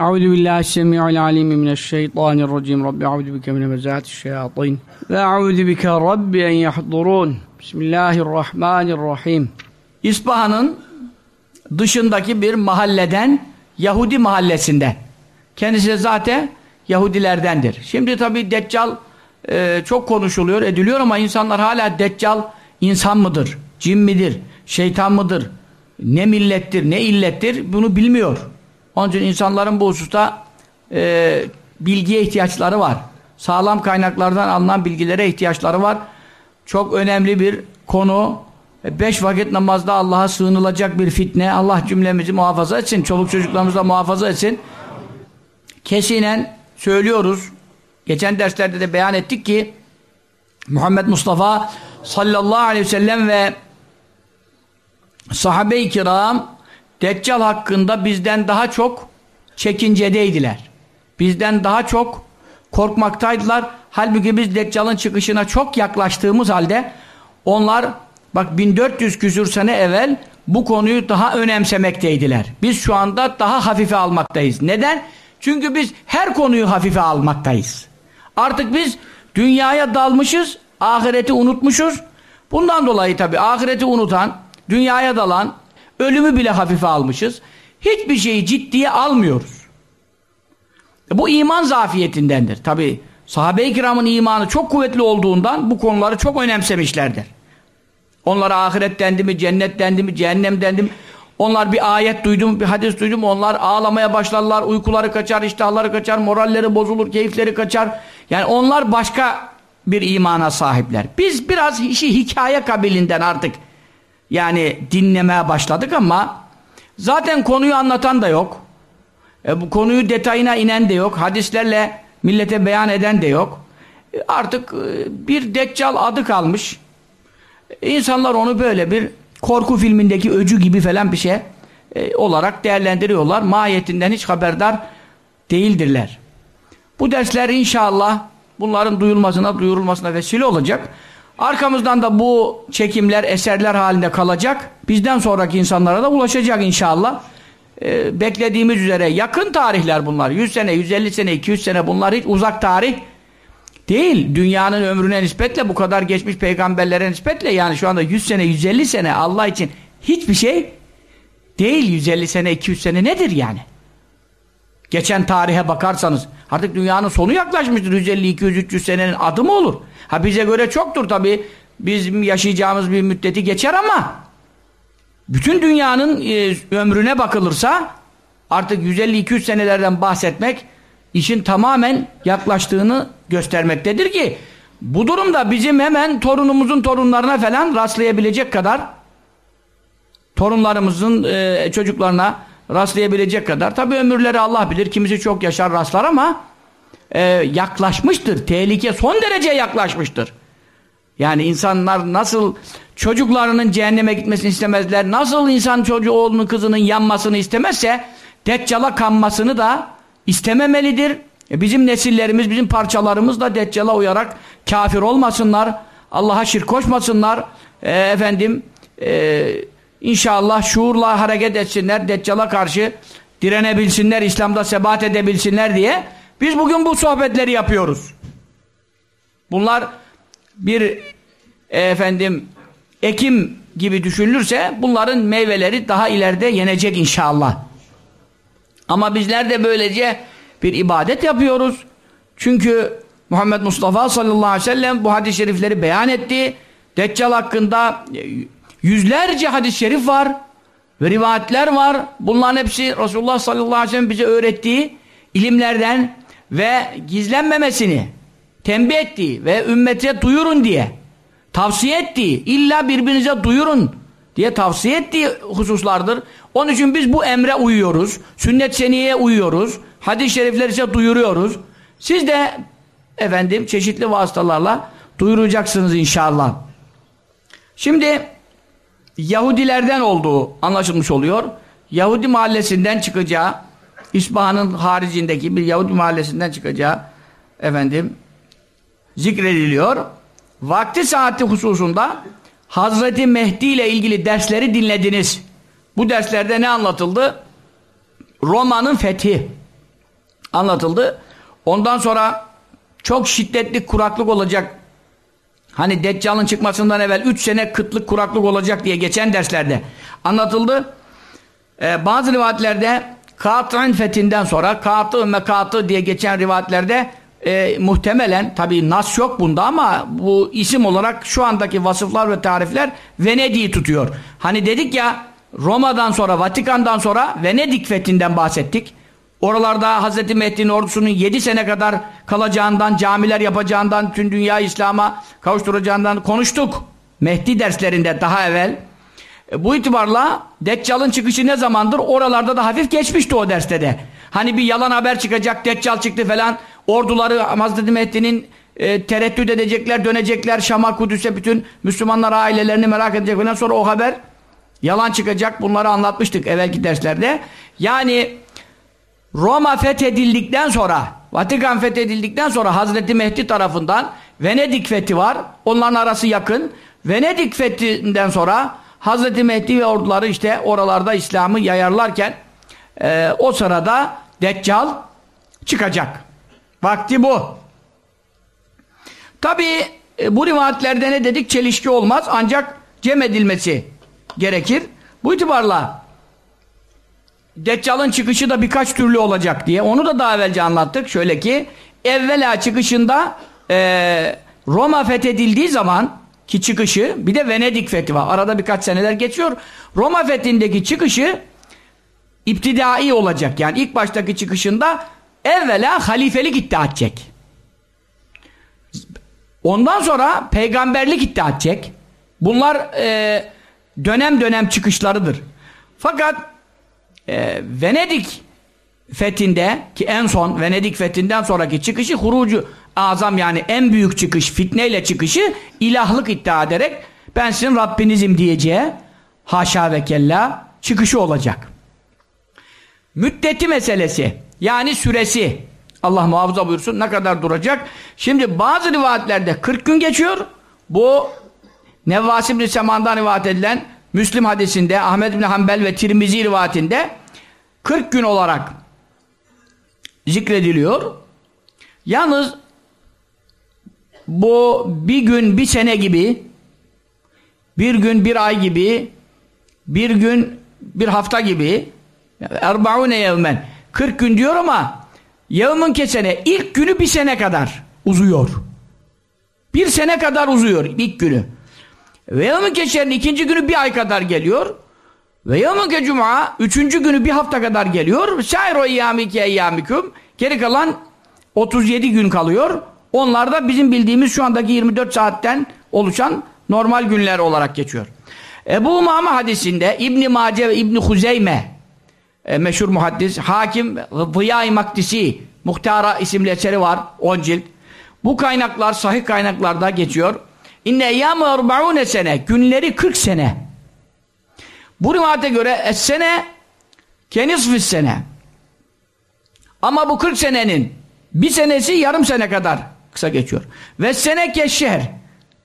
Euzu billahi semi'il alim mineşşeytanirracim. Rabbi euzu bike min hemezati'ş-şeyatin ve euzu bike rabbi en yahdurun. Bismillahirrahmanirrahim. İspahan'ın dışındaki bir mahalleden Yahudi mahallesinde. Kendisi de zaten Yahudilerdendir. Şimdi tabi Deccal e, çok konuşuluyor, ediliyor ama insanlar hala Deccal insan mıdır, cin midir, şeytan mıdır, ne millettir, ne illettir bunu bilmiyor. Onun için insanların bu hususta e, bilgiye ihtiyaçları var. Sağlam kaynaklardan alınan bilgilere ihtiyaçları var. Çok önemli bir konu. E, beş vakit namazda Allah'a sığınılacak bir fitne. Allah cümlemizi muhafaza etsin. Çoluk çocuklarımızı da muhafaza etsin. Kesinen söylüyoruz. Geçen derslerde de beyan ettik ki Muhammed Mustafa sallallahu aleyhi ve sellem ve sahabe-i kiram Deccal hakkında bizden daha çok çekincedeydiler. Bizden daha çok korkmaktaydılar. Halbuki biz Deccal'ın çıkışına çok yaklaştığımız halde onlar bak 1400 küsür sene evvel bu konuyu daha önemsemekteydiler. Biz şu anda daha hafife almaktayız. Neden? Çünkü biz her konuyu hafife almaktayız. Artık biz dünyaya dalmışız, ahireti unutmuşuz. Bundan dolayı tabi ahireti unutan, dünyaya dalan, ölümü bile hafife almışız. Hiçbir şeyi ciddiye almıyoruz. E bu iman zafiyetindendir. Tabi sahabe-i kiramın imanı çok kuvvetli olduğundan bu konuları çok önemsemişlerdir. Onlara ahiret dendi mi, cennet dendi mi, cehennem dendi mi? Onlar bir ayet duydum, bir hadis duydum, onlar ağlamaya başlarlar, uykuları kaçar, iştahları kaçar, moralleri bozulur, keyifleri kaçar. Yani onlar başka bir imana sahipler. Biz biraz işi hikaye kabilinden artık yani dinlemeye başladık ama zaten konuyu anlatan da yok. E, bu konuyu detayına inen de yok. Hadislerle millete beyan eden de yok. E, artık e, bir deccal adı kalmış. E, insanlar onu böyle bir korku filmindeki öcü gibi falan bir şey e, olarak değerlendiriyorlar. Mahiyetinden hiç haberdar değildirler. Bu dersler inşallah bunların duyulmasına, duyurulmasına vesile olacak. Arkamızdan da bu çekimler, eserler halinde kalacak. Bizden sonraki insanlara da ulaşacak inşallah. Ee, beklediğimiz üzere yakın tarihler bunlar. 100 sene, 150 sene, 200 sene bunlar hiç uzak tarih değil. Dünyanın ömrüne nispetle bu kadar geçmiş peygamberlere nispetle yani şu anda 100 sene, 150 sene Allah için hiçbir şey değil. 150 sene, 200 sene nedir yani? Geçen tarihe bakarsanız artık dünyanın sonu yaklaşmıştır. 150, 200, 300 senenin adı mı olur? Ha bize göre çoktur tabi. Bizim yaşayacağımız bir müddeti geçer ama bütün dünyanın e, ömrüne bakılırsa artık 150-200 senelerden bahsetmek işin tamamen yaklaştığını göstermektedir ki bu durumda bizim hemen torunumuzun torunlarına falan rastlayabilecek kadar torunlarımızın e, çocuklarına rastlayabilecek kadar tabi ömürleri Allah bilir kimisi çok yaşar rastlar ama e, yaklaşmıştır. Tehlike son derece yaklaşmıştır. Yani insanlar nasıl çocuklarının cehenneme gitmesini istemezler, nasıl insan çocuğu oğlunun kızının yanmasını istemezse deccala kanmasını da istememelidir. E bizim nesillerimiz, bizim parçalarımız da deccala uyarak kafir olmasınlar, Allah'a şirk koşmasınlar, e, efendim e, inşallah şuurla hareket etsinler, deccala karşı direnebilsinler, İslam'da sebat edebilsinler diye biz bugün bu sohbetleri yapıyoruz. Bunlar bir e, efendim ekim gibi düşünülürse bunların meyveleri daha ileride yenecek inşallah. Ama bizler de böylece bir ibadet yapıyoruz. Çünkü Muhammed Mustafa sallallahu aleyhi ve sellem bu hadis-i şerifleri beyan etti. Deccal hakkında yüzlerce hadis-i şerif var ve rivayetler var. Bunların hepsi Resulullah sallallahu aleyhi ve sellem bize öğrettiği ilimlerden ve gizlenmemesini tembih ettiği ve ümmete duyurun diye tavsiye ettiği, illa birbirinize duyurun diye tavsiye ettiği hususlardır. Onun için biz bu emre uyuyoruz. Sünnet seniyeye uyuyoruz. Hadis-i şerifler ise duyuruyoruz. Siz de efendim çeşitli vasıtalarla duyuracaksınız inşallah. Şimdi Yahudilerden olduğu anlaşılmış oluyor. Yahudi mahallesinden çıkacağı İspahan'ın haricindeki bir Yahudi mahallesinden çıkacağı efendim zikrediliyor. Vakti saati hususunda Hazreti Mehdi ile ilgili dersleri dinlediniz. Bu derslerde ne anlatıldı? Roma'nın fethi. anlatıldı. Ondan sonra çok şiddetli kuraklık olacak. Hani Deccal'ın çıkmasından evvel 3 sene kıtlık kuraklık olacak diye geçen derslerde anlatıldı. Ee, bazı rivayetlerde Kat'ın fethinden sonra Kat'ı Mekat'ı diye geçen rivayetlerde e, muhtemelen tabi nas yok bunda ama bu isim olarak şu andaki vasıflar ve tarifler Venedik'i tutuyor. Hani dedik ya Roma'dan sonra Vatikan'dan sonra Venedik fethinden bahsettik. Oralarda Hazreti Mehdi'nin ordusunun 7 sene kadar kalacağından, camiler yapacağından, tüm dünya İslam'a kavuşturacağından konuştuk. Mehdi derslerinde daha evvel. E, bu itibarla Deccal'ın çıkışı ne zamandır? Oralarda da hafif geçmişti o derste de. Hani bir yalan haber çıkacak, Deccal çıktı falan. Orduları Hazreti Mehdi'nin e, tereddüt edecekler, dönecekler. Şam'a, Kudüs'e bütün Müslümanlar ailelerini merak edecek falan. Sonra o haber yalan çıkacak. Bunları anlatmıştık evvelki derslerde. Yani Roma fethedildikten sonra, Vatikan fethedildikten sonra Hazreti Mehdi tarafından Venedik fethi var. Onların arası yakın. Venedik fethinden sonra Hazreti Mehdi ve orduları işte oralarda İslam'ı yayarlarken e, o sırada Deccal çıkacak. Vakti bu. Tabi e, bu rivayetlerde ne dedik? Çelişki olmaz ancak cem edilmesi gerekir. Bu itibarla Deccal'ın çıkışı da birkaç türlü olacak diye. Onu da daha evvelce anlattık. Şöyle ki evvela çıkışında e, Roma fethedildiği zaman ki çıkışı bir de Venedik fethi var. Arada birkaç seneler geçiyor. Roma fethindeki çıkışı iptidai olacak. Yani ilk baştaki çıkışında evvela halifelik iddia edecek. Ondan sonra peygamberlik iddia edecek. Bunlar e, dönem dönem çıkışlarıdır. Fakat e, Venedik fethinde ki en son Venedik fethinden sonraki çıkışı hurucu azam yani en büyük çıkış fitneyle çıkışı ilahlık iddia ederek ben sizin Rabbinizim diyeceği haşa ve kella çıkışı olacak. Müddeti meselesi yani süresi Allah muhafaza buyursun ne kadar duracak? Şimdi bazı rivayetlerde 40 gün geçiyor. Bu Nevvas İbni Seman'dan rivayet edilen Müslim hadisinde Ahmet İbni Hanbel ve Tirmizi rivayetinde 40 gün olarak zikrediliyor. Yalnız bu bir gün bir sene gibi bir gün bir ay gibi bir gün bir hafta gibi erbaune yevmen 40 gün diyor ama yevmin kesene ilk günü bir sene kadar uzuyor. Bir sene kadar uzuyor ilk günü. Ve yevmin keşerin ikinci günü bir ay kadar geliyor. Ve yevmin cuma üçüncü günü bir hafta kadar geliyor. Şair o eyyamike eyyamikum geri kalan 37 gün kalıyor. Onlar da bizim bildiğimiz şu andaki 24 saatten oluşan normal günler olarak geçiyor. Ebu Umame hadisinde İbn Mace ve İbn Huzeyme e, meşhur muhaddis, hakim Zıya-i Maktisi Muhtara isimli eseri var 10 cilt. Bu kaynaklar sahih kaynaklarda geçiyor. İnne eyyâmı erba'ûne sene günleri 40 sene. Bu rivayete göre es sene kenisfis sene. Ama bu 40 senenin bir senesi yarım sene kadar kısa geçiyor. Ve sene keşşer.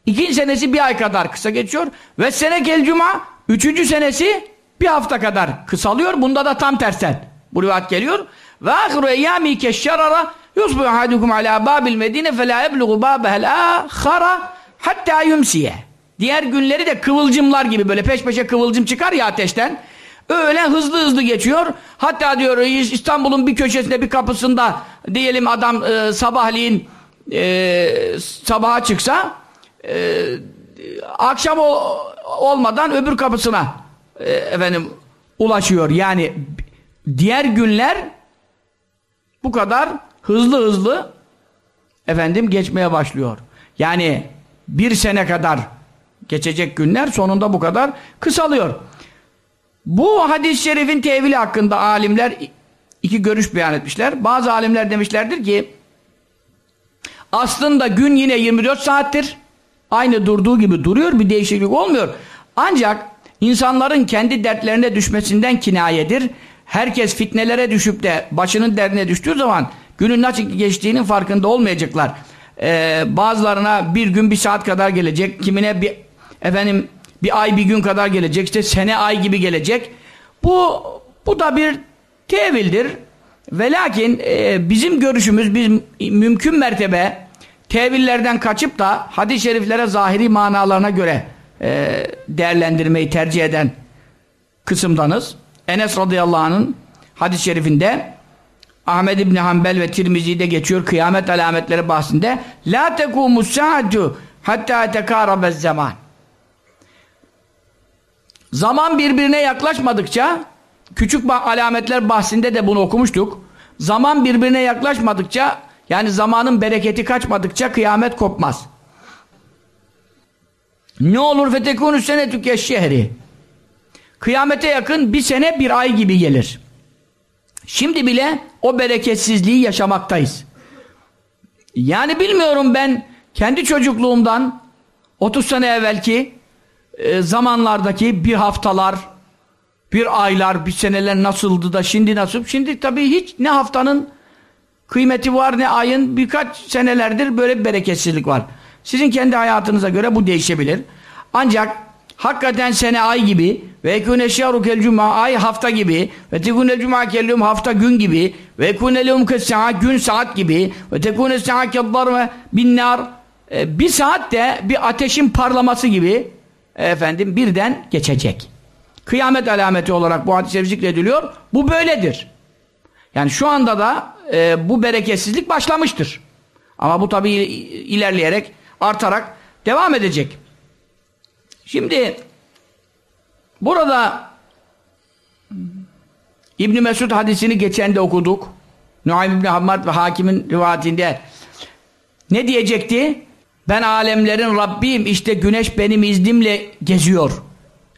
İkinci senesi bir ay kadar kısa geçiyor. Ve sene kel cuma. Üçüncü senesi bir hafta kadar kısalıyor. Bunda da tam tersten. Bu rivayet geliyor. Ve ahiru eyyâmi keşşerara yusbu ahadukum alâ bâbil medine felâ ebluğu bâbehel âkhara hatta yumsiye. Diğer günleri de kıvılcımlar gibi böyle peş peşe kıvılcım çıkar ya ateşten. Öyle hızlı hızlı geçiyor. Hatta diyor İstanbul'un bir köşesinde bir kapısında diyelim adam e, sabahleyin e, sabaha çıksa e, akşam o, olmadan öbür kapısına e, efendim ulaşıyor. Yani diğer günler bu kadar hızlı hızlı efendim geçmeye başlıyor. Yani bir sene kadar geçecek günler sonunda bu kadar kısalıyor. Bu hadis-i şerifin tevili hakkında alimler iki görüş beyan etmişler. Bazı alimler demişlerdir ki aslında gün yine 24 saattir. Aynı durduğu gibi duruyor. Bir değişiklik olmuyor. Ancak insanların kendi dertlerine düşmesinden kinayedir. Herkes fitnelere düşüp de başının derdine düştüğü zaman günün nasıl geçtiğinin farkında olmayacaklar. Ee, bazılarına bir gün bir saat kadar gelecek. Kimine bir efendim bir ay bir gün kadar gelecek. işte sene ay gibi gelecek. Bu bu da bir tevildir. Ve lakin e, bizim görüşümüz biz mümkün mertebe tevillerden kaçıp da hadis-i şeriflere zahiri manalarına göre e, değerlendirmeyi tercih eden kısımdanız. Enes radıyallahu anh'ın hadis-i şerifinde Ahmed İbni Hanbel ve Tirmizi'de geçiyor kıyamet alametleri bahsinde La tekumus saatu hatta tekarabez zaman Zaman birbirine yaklaşmadıkça küçük alametler bahsinde de bunu okumuştuk. Zaman birbirine yaklaşmadıkça yani zamanın bereketi kaçmadıkça kıyamet kopmaz. Ne olur fetekûnü senetüke şehri. Kıyamete yakın bir sene bir ay gibi gelir. Şimdi bile o bereketsizliği yaşamaktayız. Yani bilmiyorum ben kendi çocukluğumdan 30 sene evvelki e, zamanlardaki bir haftalar, bir aylar, bir seneler nasıldı da şimdi nasıl? Şimdi tabii hiç ne haftanın kıymeti var ne ayın birkaç senelerdir böyle bir bereketsizlik var. Sizin kendi hayatınıza göre bu değişebilir. Ancak hakikaten sene ay gibi ve ekune şehru kel cuma ay hafta gibi ve tekune cuma kellum hafta gün gibi ve ekune lehum gün saat gibi ve tekune sa'a keddarme bin nar e, bir saat de bir ateşin parlaması gibi efendim birden geçecek. Kıyamet alameti olarak bu hadis-i zikrediliyor. Bu böyledir. Yani şu anda da e, bu bereketsizlik başlamıştır. Ama bu tabi ilerleyerek, artarak devam edecek. Şimdi burada İbn Mesud hadisini geçen de okuduk. Nuaym İbni Hammad ve Hakim'in rivayetinde ne diyecekti? Ben alemlerin Rabbiyim işte güneş benim iznimle geziyor.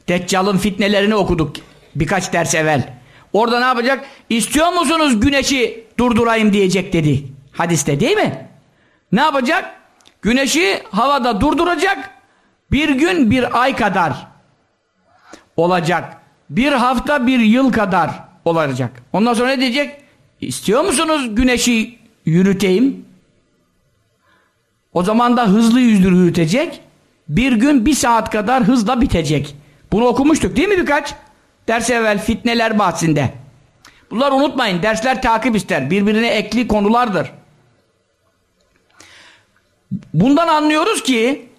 Deccal'ın fitnelerini okuduk birkaç ders evvel. Orada ne yapacak? İstiyor musunuz güneşi durdurayım diyecek dedi. Hadiste değil mi? Ne yapacak? Güneşi havada durduracak. Bir gün bir ay kadar olacak. Bir hafta bir yıl kadar olacak. Ondan sonra ne diyecek? İstiyor musunuz güneşi yürüteyim? O zaman da hızlı yüzdür yürütecek. Bir gün bir saat kadar hızla bitecek. Bunu okumuştuk değil mi birkaç? Ders evvel fitneler bahsinde. Bunları unutmayın. Dersler takip ister. Birbirine ekli konulardır. Bundan anlıyoruz ki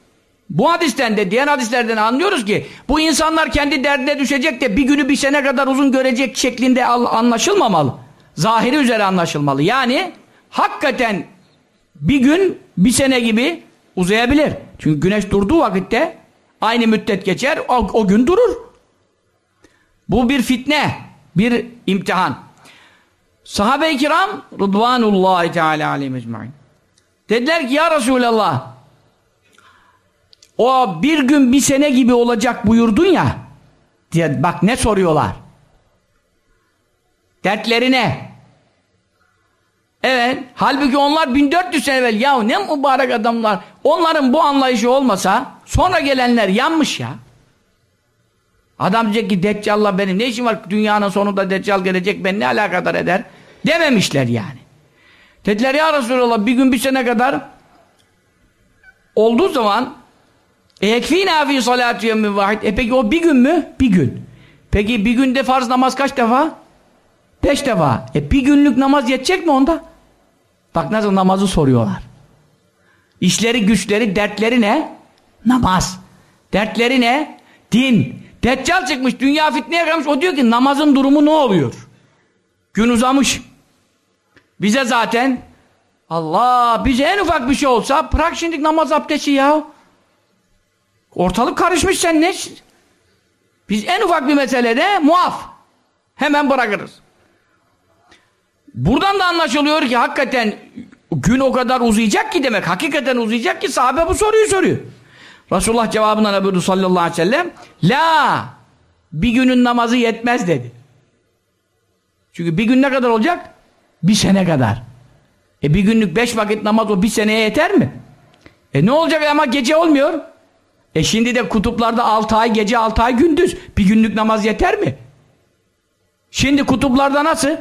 bu hadisten de diğer hadislerden anlıyoruz ki bu insanlar kendi derdine düşecek de bir günü bir sene kadar uzun görecek şeklinde anlaşılmamalı. Zahiri üzere anlaşılmalı. Yani hakikaten bir gün bir sene gibi uzayabilir. Çünkü güneş durduğu vakitte aynı müddet geçer o, o gün durur. Bu bir fitne, bir imtihan. Sahabe-i kiram Rıdvanullahi Teala aleyhi ecmain. Dediler ki ya Resulallah o bir gün bir sene gibi olacak buyurdun ya diye bak ne soruyorlar. Dertlerine Evet. Halbuki onlar 1400 sene evvel ya ne mübarek adamlar. Onların bu anlayışı olmasa sonra gelenler yanmış ya. Adam diyecek ki Deccal'la benim ne işim var dünyanın sonunda Deccal gelecek ben ne alakadar eder dememişler yani. Dediler ya Resulallah bir gün bir sene kadar olduğu zaman ekfînâ fî salâtü yevmin vahid. E peki o bir gün mü? Bir gün. Peki bir günde farz namaz kaç defa? Beş defa. E bir günlük namaz yetecek mi onda? Bak nasıl namazı soruyorlar. İşleri, güçleri, dertleri ne? Namaz. Dertleri ne? Din. Deccal çıkmış, dünya fitneye kalmış. O diyor ki namazın durumu ne oluyor? Gün uzamış. Bize zaten Allah bize en ufak bir şey olsa bırak şimdi namaz abdesti ya. Ortalık karışmış sen ne? Biz en ufak bir meselede muaf. Hemen bırakırız. Buradan da anlaşılıyor ki hakikaten gün o kadar uzayacak ki demek. Hakikaten uzayacak ki sahabe bu soruyu soruyor. Resulullah cevabından buyurdu sallallahu aleyhi ve sellem? La! Bir günün namazı yetmez dedi. Çünkü bir gün ne kadar olacak? Bir sene kadar. E bir günlük beş vakit namaz o bir seneye yeter mi? E ne olacak ama gece olmuyor. E şimdi de kutuplarda altı ay gece altı ay gündüz. Bir günlük namaz yeter mi? Şimdi kutuplarda nasıl?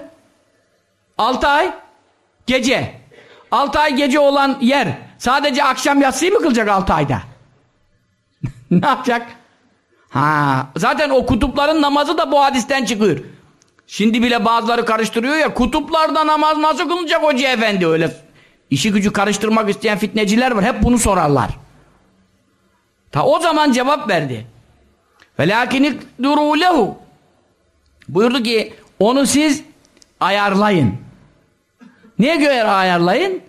6 ay gece. 6 ay gece olan yer sadece akşam yatsıyı mı kılacak 6 ayda? ne yapacak? Ha, zaten o kutupların namazı da bu hadisten çıkıyor. Şimdi bile bazıları karıştırıyor ya kutuplarda namaz nasıl kılınacak hoca efendi öyle işi gücü karıştırmak isteyen fitneciler var hep bunu sorarlar. Ta o zaman cevap verdi. Velakin duru lehu. Buyurdu ki onu siz ayarlayın. Niye göre ayarlayın?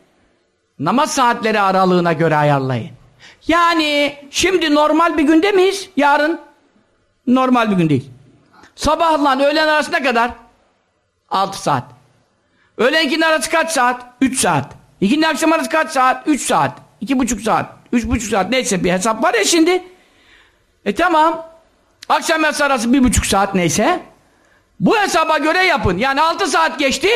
Namaz saatleri aralığına göre ayarlayın. Yani şimdi normal bir günde miyiz? Yarın normal bir gün değil. Sabahla öğlen arasına kadar 6 saat. Öğlen ikinin arası kaç saat? 3 saat. İkinin akşam arası kaç saat? 3 saat. 2,5 saat. 3,5 saat. Neyse bir hesap var ya şimdi. E tamam. Akşam yatsı arası 1,5 saat neyse. Bu hesaba göre yapın. Yani 6 saat geçti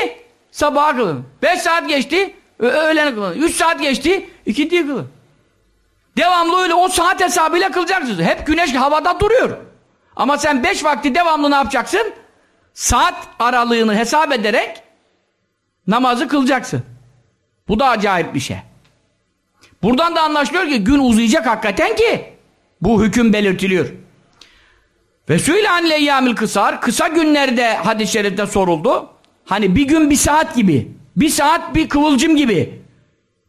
sabaha kılın. 5 saat geçti öğlen kılın. 3 saat geçti ikindiyi kılın. Devamlı öyle o saat hesabıyla kılacaksınız. Hep güneş havada duruyor. Ama sen beş vakti devamlı ne yapacaksın? Saat aralığını hesap ederek namazı kılacaksın. Bu da acayip bir şey. Buradan da anlaşılıyor ki gün uzayacak hakikaten ki bu hüküm belirtiliyor. Ve söyle an leyyamil kısar kısa günlerde hadis-i şerifte soruldu. Hani bir gün bir saat gibi. Bir saat bir kıvılcım gibi.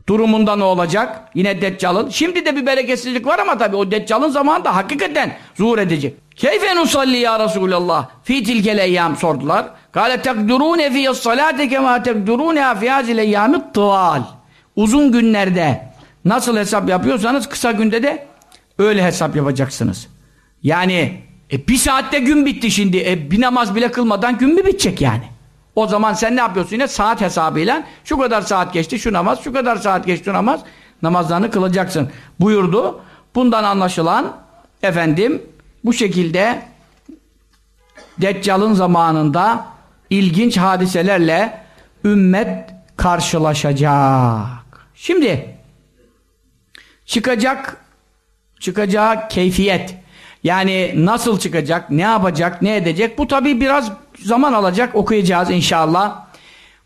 Durumunda ne olacak? Yine Deccal'ın. Şimdi de bir bereketsizlik var ama tabii o Deccal'ın zamanında hakikaten zuhur edecek. Keyfe nusalli ya Resulallah fi tilkel eyyam sordular. Kale tekdurune fiyas salate kema tekdurune fi hazil eyyamit tıval. Uzun günlerde nasıl hesap yapıyorsanız kısa günde de öyle hesap yapacaksınız. Yani e, bir saatte gün bitti şimdi. E, bir namaz bile kılmadan gün mü bitecek yani? O zaman sen ne yapıyorsun yine? Saat hesabıyla şu kadar saat geçti şu namaz, şu kadar saat geçti namaz namazlarını kılacaksın buyurdu. Bundan anlaşılan efendim bu şekilde Deccal'ın zamanında ilginç hadiselerle ümmet karşılaşacak. Şimdi çıkacak çıkacağı keyfiyet yani nasıl çıkacak, ne yapacak, ne edecek bu tabi biraz zaman alacak okuyacağız inşallah.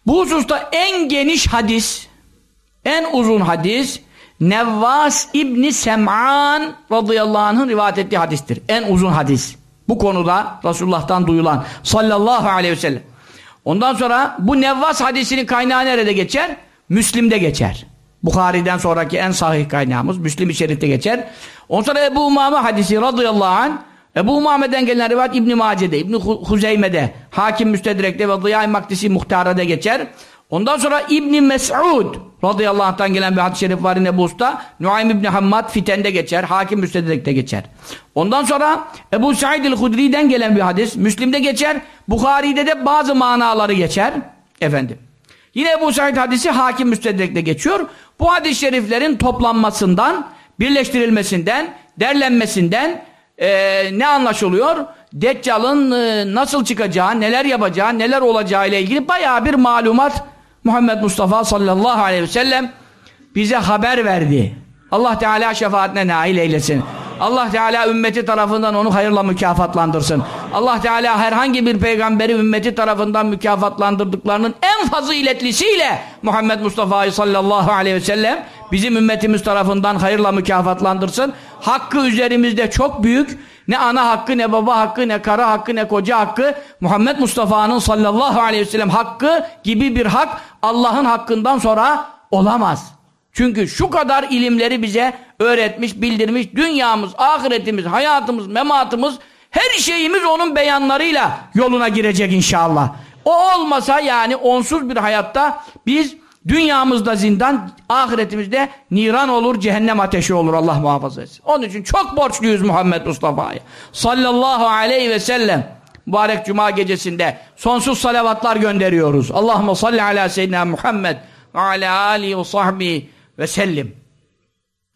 Bu hususta en geniş hadis, en uzun hadis Nevvas İbni Sem'an radıyallahu anh'ın rivayet ettiği hadistir. En uzun hadis. Bu konuda Resulullah'tan duyulan sallallahu aleyhi ve sellem. Ondan sonra bu Nevvas hadisinin kaynağı nerede geçer? Müslim'de geçer. Bukhari'den sonraki en sahih kaynağımız Müslim-i Şerif'te geçer. Ondan sonra Ebu Umame hadisi radıyallahu anh Ebu Umame'den gelen rivayet İbn-i Mace'de, İbn-i Huzeyme'de, Hakim Müstedrek'te ve Ziyai Maktisi Muhtara'da geçer. Ondan sonra İbn Mes'ud radıyallahu anh'tan gelen bir hadis-i şerif var yine bu usta. Nuaym İbni Hammad Fiten'de geçer. Hakim Müstedrek'te geçer. Ondan sonra Ebu Said el-Hudri'den gelen bir hadis. Müslim'de geçer. Bukhari'de de bazı manaları geçer. Efendim. Yine Ebu Said hadisi Hakim Müstedrek'te geçiyor. Bu hadis-i şeriflerin toplanmasından, birleştirilmesinden, derlenmesinden e, ne anlaşılıyor? Deccal'ın e, nasıl çıkacağı, neler yapacağı, neler olacağı ile ilgili bayağı bir malumat Muhammed Mustafa sallallahu aleyhi ve sellem bize haber verdi. Allah Teala şefaatine nail eylesin. Allah Teala ümmeti tarafından onu hayırla mükafatlandırsın. Allah Teala herhangi bir peygamberi ümmeti tarafından mükafatlandırdıklarının en faziletlisiyle Muhammed Mustafa sallallahu aleyhi ve sellem bizim ümmetimiz tarafından hayırla mükafatlandırsın. Hakkı üzerimizde çok büyük. Ne ana hakkı, ne baba hakkı, ne kara hakkı, ne koca hakkı. Muhammed Mustafa'nın sallallahu aleyhi ve sellem hakkı gibi bir hak Allah'ın hakkından sonra olamaz. Çünkü şu kadar ilimleri bize öğretmiş, bildirmiş. Dünyamız, ahiretimiz, hayatımız, mematımız, her şeyimiz onun beyanlarıyla yoluna girecek inşallah. O olmasa yani onsuz bir hayatta biz dünyamızda zindan, ahiretimizde niran olur, cehennem ateşi olur Allah muhafaza etsin. Onun için çok borçluyuz Muhammed Mustafa'ya. Sallallahu aleyhi ve sellem mübarek cuma gecesinde sonsuz salavatlar gönderiyoruz. Allahümme salli ala seyyidina Muhammed ve ala alihi ve sahbihi ve sellim.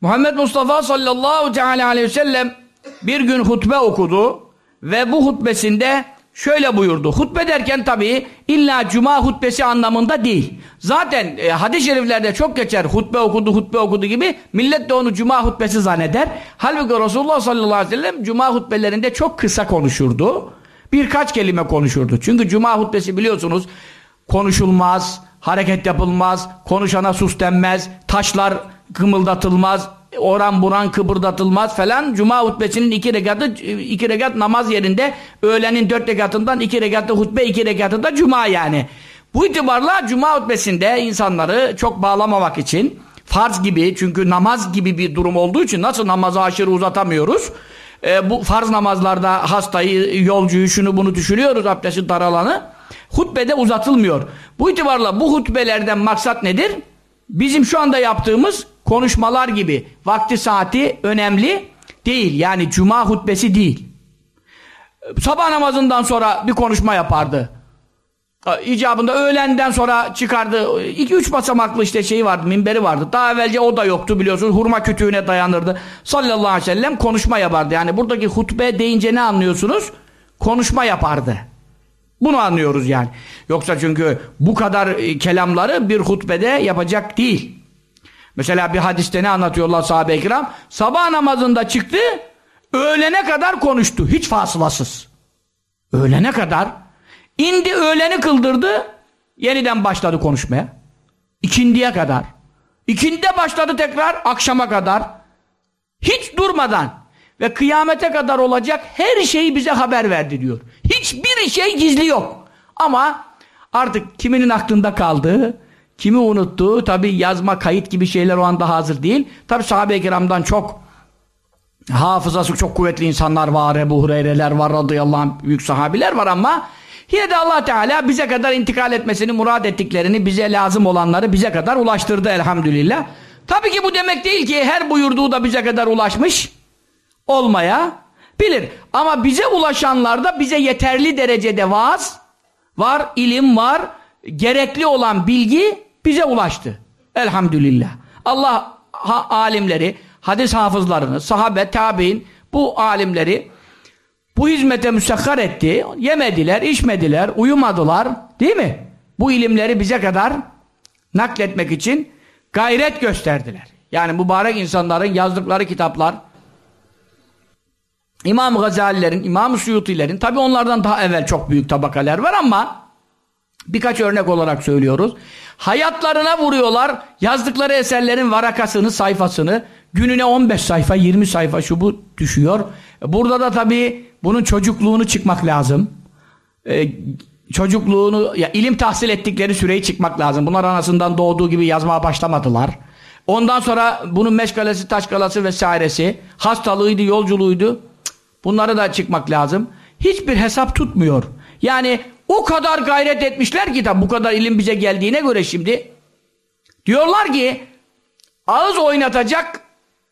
Muhammed Mustafa sallallahu teala aleyhi ve sellem bir gün hutbe okudu ve bu hutbesinde şöyle buyurdu. Hutbe derken tabii illa cuma hutbesi anlamında değil. Zaten e, hadis-i şeriflerde çok geçer hutbe okudu hutbe okudu gibi millet de onu cuma hutbesi zanneder. Halbuki Resulullah sallallahu aleyhi ve sellem cuma hutbelerinde çok kısa konuşurdu. Birkaç kelime konuşurdu. Çünkü cuma hutbesi biliyorsunuz konuşulmaz, hareket yapılmaz, konuşana sus denmez, taşlar kımıldatılmaz, oran buran kıpırdatılmaz falan. Cuma hutbesinin iki rekatı, iki rekat namaz yerinde öğlenin dört rekatından iki rekatı hutbe, iki rekatı da cuma yani. Bu itibarla cuma hutbesinde insanları çok bağlamamak için farz gibi çünkü namaz gibi bir durum olduğu için nasıl namazı aşırı uzatamıyoruz? E, bu farz namazlarda hastayı, yolcuyu, şunu bunu düşünüyoruz abdesti daralanı. Hutbede uzatılmıyor. Bu itibarla bu hutbelerden maksat nedir? Bizim şu anda yaptığımız konuşmalar gibi vakti saati önemli değil. Yani cuma hutbesi değil. Sabah namazından sonra bir konuşma yapardı. İcabında öğlenden sonra çıkardı. iki üç basamaklı işte şeyi vardı, minberi vardı. Daha evvelce o da yoktu biliyorsunuz. Hurma kütüğüne dayanırdı. Sallallahu aleyhi ve sellem konuşma yapardı. Yani buradaki hutbe deyince ne anlıyorsunuz? Konuşma yapardı. Bunu anlıyoruz yani. Yoksa çünkü bu kadar e, kelamları bir hutbede yapacak değil. Mesela bir hadiste ne anlatıyorlar sahabe-i? Sabah namazında çıktı, öğlene kadar konuştu. Hiç fasılasız. Öğlene kadar. indi öğleni kıldırdı, yeniden başladı konuşmaya. İkindiye kadar. İkindide başladı tekrar akşama kadar. Hiç durmadan ve kıyamete kadar olacak her şeyi bize haber verdi diyor. Hiçbir şey gizli yok. Ama artık kiminin aklında kaldığı, kimi unuttuğu, tabi yazma, kayıt gibi şeyler o anda hazır değil. Tabi sahabe-i kiramdan çok hafızası çok kuvvetli insanlar var, Ebu Hureyre'ler var, radıyallahu anh, büyük sahabiler var ama yine de allah Teala bize kadar intikal etmesini murad ettiklerini, bize lazım olanları bize kadar ulaştırdı elhamdülillah. Tabii ki bu demek değil ki her buyurduğu da bize kadar ulaşmış olmaya bilir. Ama bize ulaşanlarda bize yeterli derecede vaaz var, ilim var, gerekli olan bilgi bize ulaştı. Elhamdülillah. Allah ha, alimleri, hadis hafızlarını, sahabe, tabi'in bu alimleri bu hizmete müsakkar etti. Yemediler, içmediler, uyumadılar. Değil mi? Bu ilimleri bize kadar nakletmek için gayret gösterdiler. Yani mübarek insanların yazdıkları kitaplar İmam Gazalilerin, İmam Suyutilerin tabi onlardan daha evvel çok büyük tabakalar var ama birkaç örnek olarak söylüyoruz. Hayatlarına vuruyorlar yazdıkları eserlerin varakasını, sayfasını gününe 15 sayfa, 20 sayfa şu bu düşüyor. Burada da tabi bunun çocukluğunu çıkmak lazım. Ee, çocukluğunu, ya ilim tahsil ettikleri süreyi çıkmak lazım. Bunlar anasından doğduğu gibi yazmaya başlamadılar. Ondan sonra bunun meşgalesi, taşkalası vesairesi, hastalığıydı, yolculuğuydu. Bunları da çıkmak lazım. Hiçbir hesap tutmuyor. Yani o kadar gayret etmişler ki tabi bu kadar ilim bize geldiğine göre şimdi diyorlar ki ağız oynatacak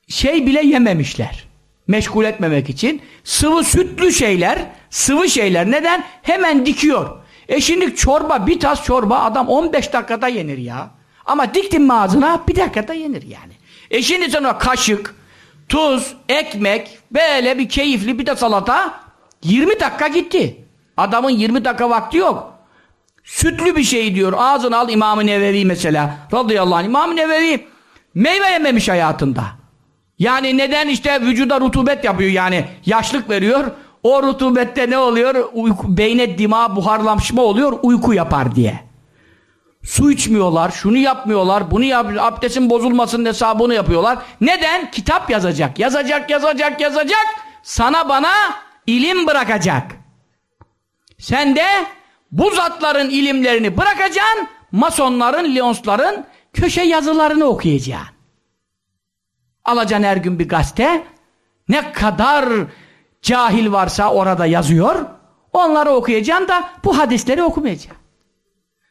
şey bile yememişler. Meşgul etmemek için. Sıvı sütlü şeyler, sıvı şeyler neden? Hemen dikiyor. E şimdi çorba, bir tas çorba adam 15 dakikada yenir ya. Ama diktin mi ağzına bir dakikada yenir yani. E şimdi sana kaşık, tuz, ekmek, böyle bir keyifli bir de salata 20 dakika gitti. Adamın 20 dakika vakti yok. Sütlü bir şey diyor. Ağzını al İmam-ı Nevevi mesela. Radıyallahu anh. İmam-ı Nevevi meyve yememiş hayatında. Yani neden işte vücuda rutubet yapıyor yani yaşlık veriyor. O rutubette ne oluyor? Uyku, beyne dima buharlaşma oluyor uyku yapar diye. Su içmiyorlar, şunu yapmıyorlar, bunu yapıyor, abdestin bozulmasının hesabını yapıyorlar. Neden? Kitap yazacak, yazacak, yazacak, yazacak. Sana bana ilim bırakacak. Sen de bu zatların ilimlerini bırakacaksın, masonların, leonsların köşe yazılarını okuyacaksın. Alacaksın her gün bir gazete, ne kadar cahil varsa orada yazıyor, onları okuyacaksın da bu hadisleri okumayacaksın.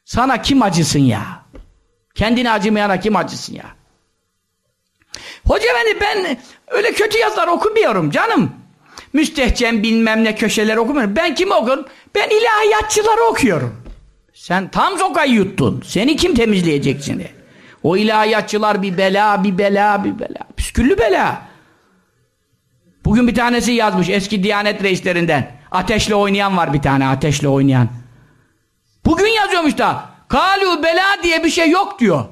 Sana kim acısın ya? Kendine acımayana kim acısın ya? Hoca efendi ben öyle kötü yazılar okumuyorum canım. Müstehcen bilmem ne köşeler okumuyorum. Ben kimi okurum? Ben ilahiyatçıları okuyorum. Sen tam sokayı yuttun. Seni kim temizleyecek şimdi? O ilahiyatçılar bir bela, bir bela, bir bela. Püsküllü bela. Bugün bir tanesi yazmış eski diyanet reislerinden. Ateşle oynayan var bir tane ateşle oynayan. Bugün yazıyormuş da. Kalu bela diye bir şey yok diyor.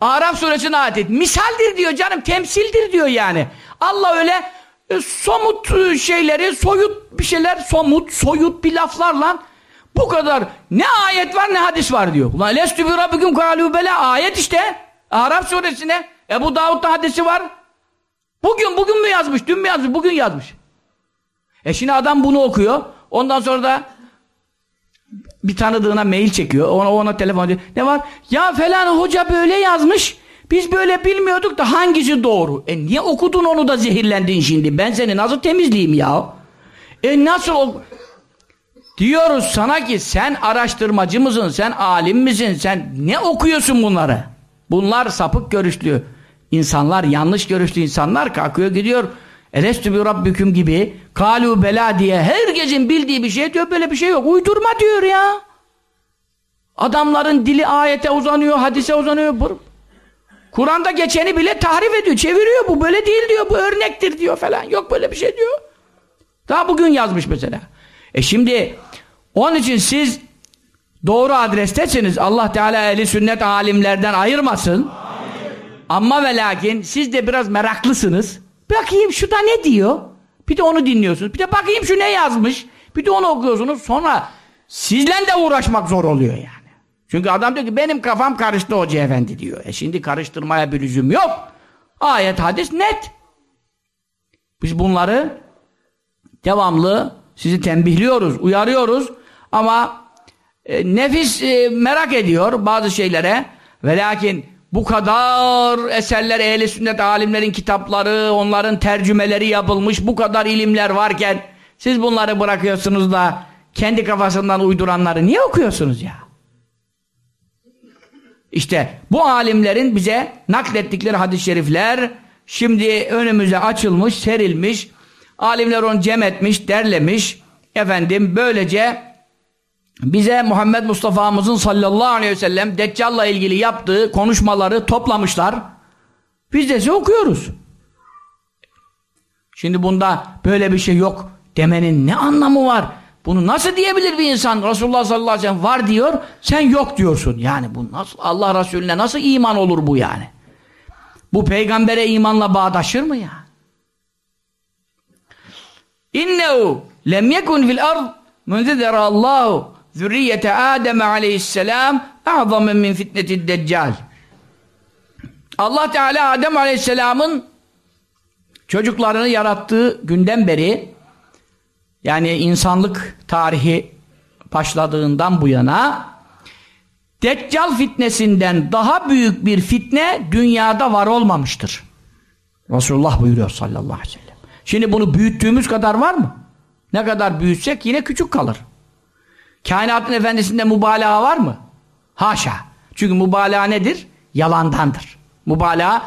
Araf suresinin ayeti. Misaldir diyor canım, temsildir diyor yani. Allah öyle e, somut e, şeyleri, soyut bir şeyler, somut, soyut bir laflarla bu kadar ne ayet var ne hadis var diyor. Ulan lestü bi rabbikum kalu bela ayet işte. Araf suresine Ebu Davud'da hadisi var. Bugün, bugün mü yazmış, dün mü yazmış, bugün yazmış. E şimdi adam bunu okuyor. Ondan sonra da bir tanıdığına mail çekiyor. Ona, ona telefon ediyor. Ne var? Ya falan hoca böyle yazmış. Biz böyle bilmiyorduk da hangisi doğru? E niye okudun onu da zehirlendin şimdi? Ben seni nasıl temizleyeyim ya? E nasıl. Diyoruz sana ki sen araştırmacı mısın? Sen alim misin? Sen ne okuyorsun bunları? Bunlar sapık görüşlü insanlar, yanlış görüşlü insanlar kalkıyor gidiyor. Elestü bi rabbüküm gibi kalu bela diye herkesin bildiği bir şey diyor böyle bir şey yok. Uydurma diyor ya. Adamların dili ayete uzanıyor, hadise uzanıyor. Kur'an'da geçeni bile tahrif ediyor, çeviriyor. Bu böyle değil diyor, bu örnektir diyor falan. Yok böyle bir şey diyor. Daha bugün yazmış mesela. E şimdi onun için siz doğru adrestesiniz. Allah Teala eli sünnet alimlerden ayırmasın. Amin. Ama ve lakin siz de biraz meraklısınız. Bakayım şu da ne diyor? Bir de onu dinliyorsunuz. Bir de bakayım şu ne yazmış? Bir de onu okuyorsunuz. Sonra sizle de uğraşmak zor oluyor yani. Çünkü adam diyor ki benim kafam karıştı hoca efendi diyor. E şimdi karıştırmaya bir lüzum yok. Ayet hadis net. Biz bunları devamlı sizi tembihliyoruz, uyarıyoruz ama e, nefis e, merak ediyor bazı şeylere ve lakin bu kadar eserler ehli sünnet alimlerin kitapları onların tercümeleri yapılmış bu kadar ilimler varken siz bunları bırakıyorsunuz da kendi kafasından uyduranları niye okuyorsunuz ya? İşte bu alimlerin bize naklettikleri hadis-i şerifler şimdi önümüze açılmış, serilmiş. Alimler onu cem etmiş, derlemiş. Efendim böylece bize Muhammed Mustafa'mızın sallallahu aleyhi ve sellem Deccal'la ilgili yaptığı konuşmaları toplamışlar. Biz de okuyoruz. Şimdi bunda böyle bir şey yok demenin ne anlamı var? Bunu nasıl diyebilir bir insan? Resulullah sallallahu aleyhi ve sellem var diyor, sen yok diyorsun. Yani bu nasıl Allah Resulüne nasıl iman olur bu yani? Bu peygambere imanla bağdaşır mı ya? İnnehu lem yekun fil ard munzidera Allahu zürriyete Adem aleyhisselam a'zamen min fitnetid deccal. Allah Teala Adem aleyhisselamın çocuklarını yarattığı günden beri yani insanlık tarihi başladığından bu yana Deccal fitnesinden daha büyük bir fitne dünyada var olmamıştır. Resulullah buyuruyor sallallahu aleyhi ve sellem. Şimdi bunu büyüttüğümüz kadar var mı? Ne kadar büyütsek yine küçük kalır. Kainatın efendisinde mübalağa var mı? Haşa. Çünkü mübalağa nedir? Yalandandır. Mübalağa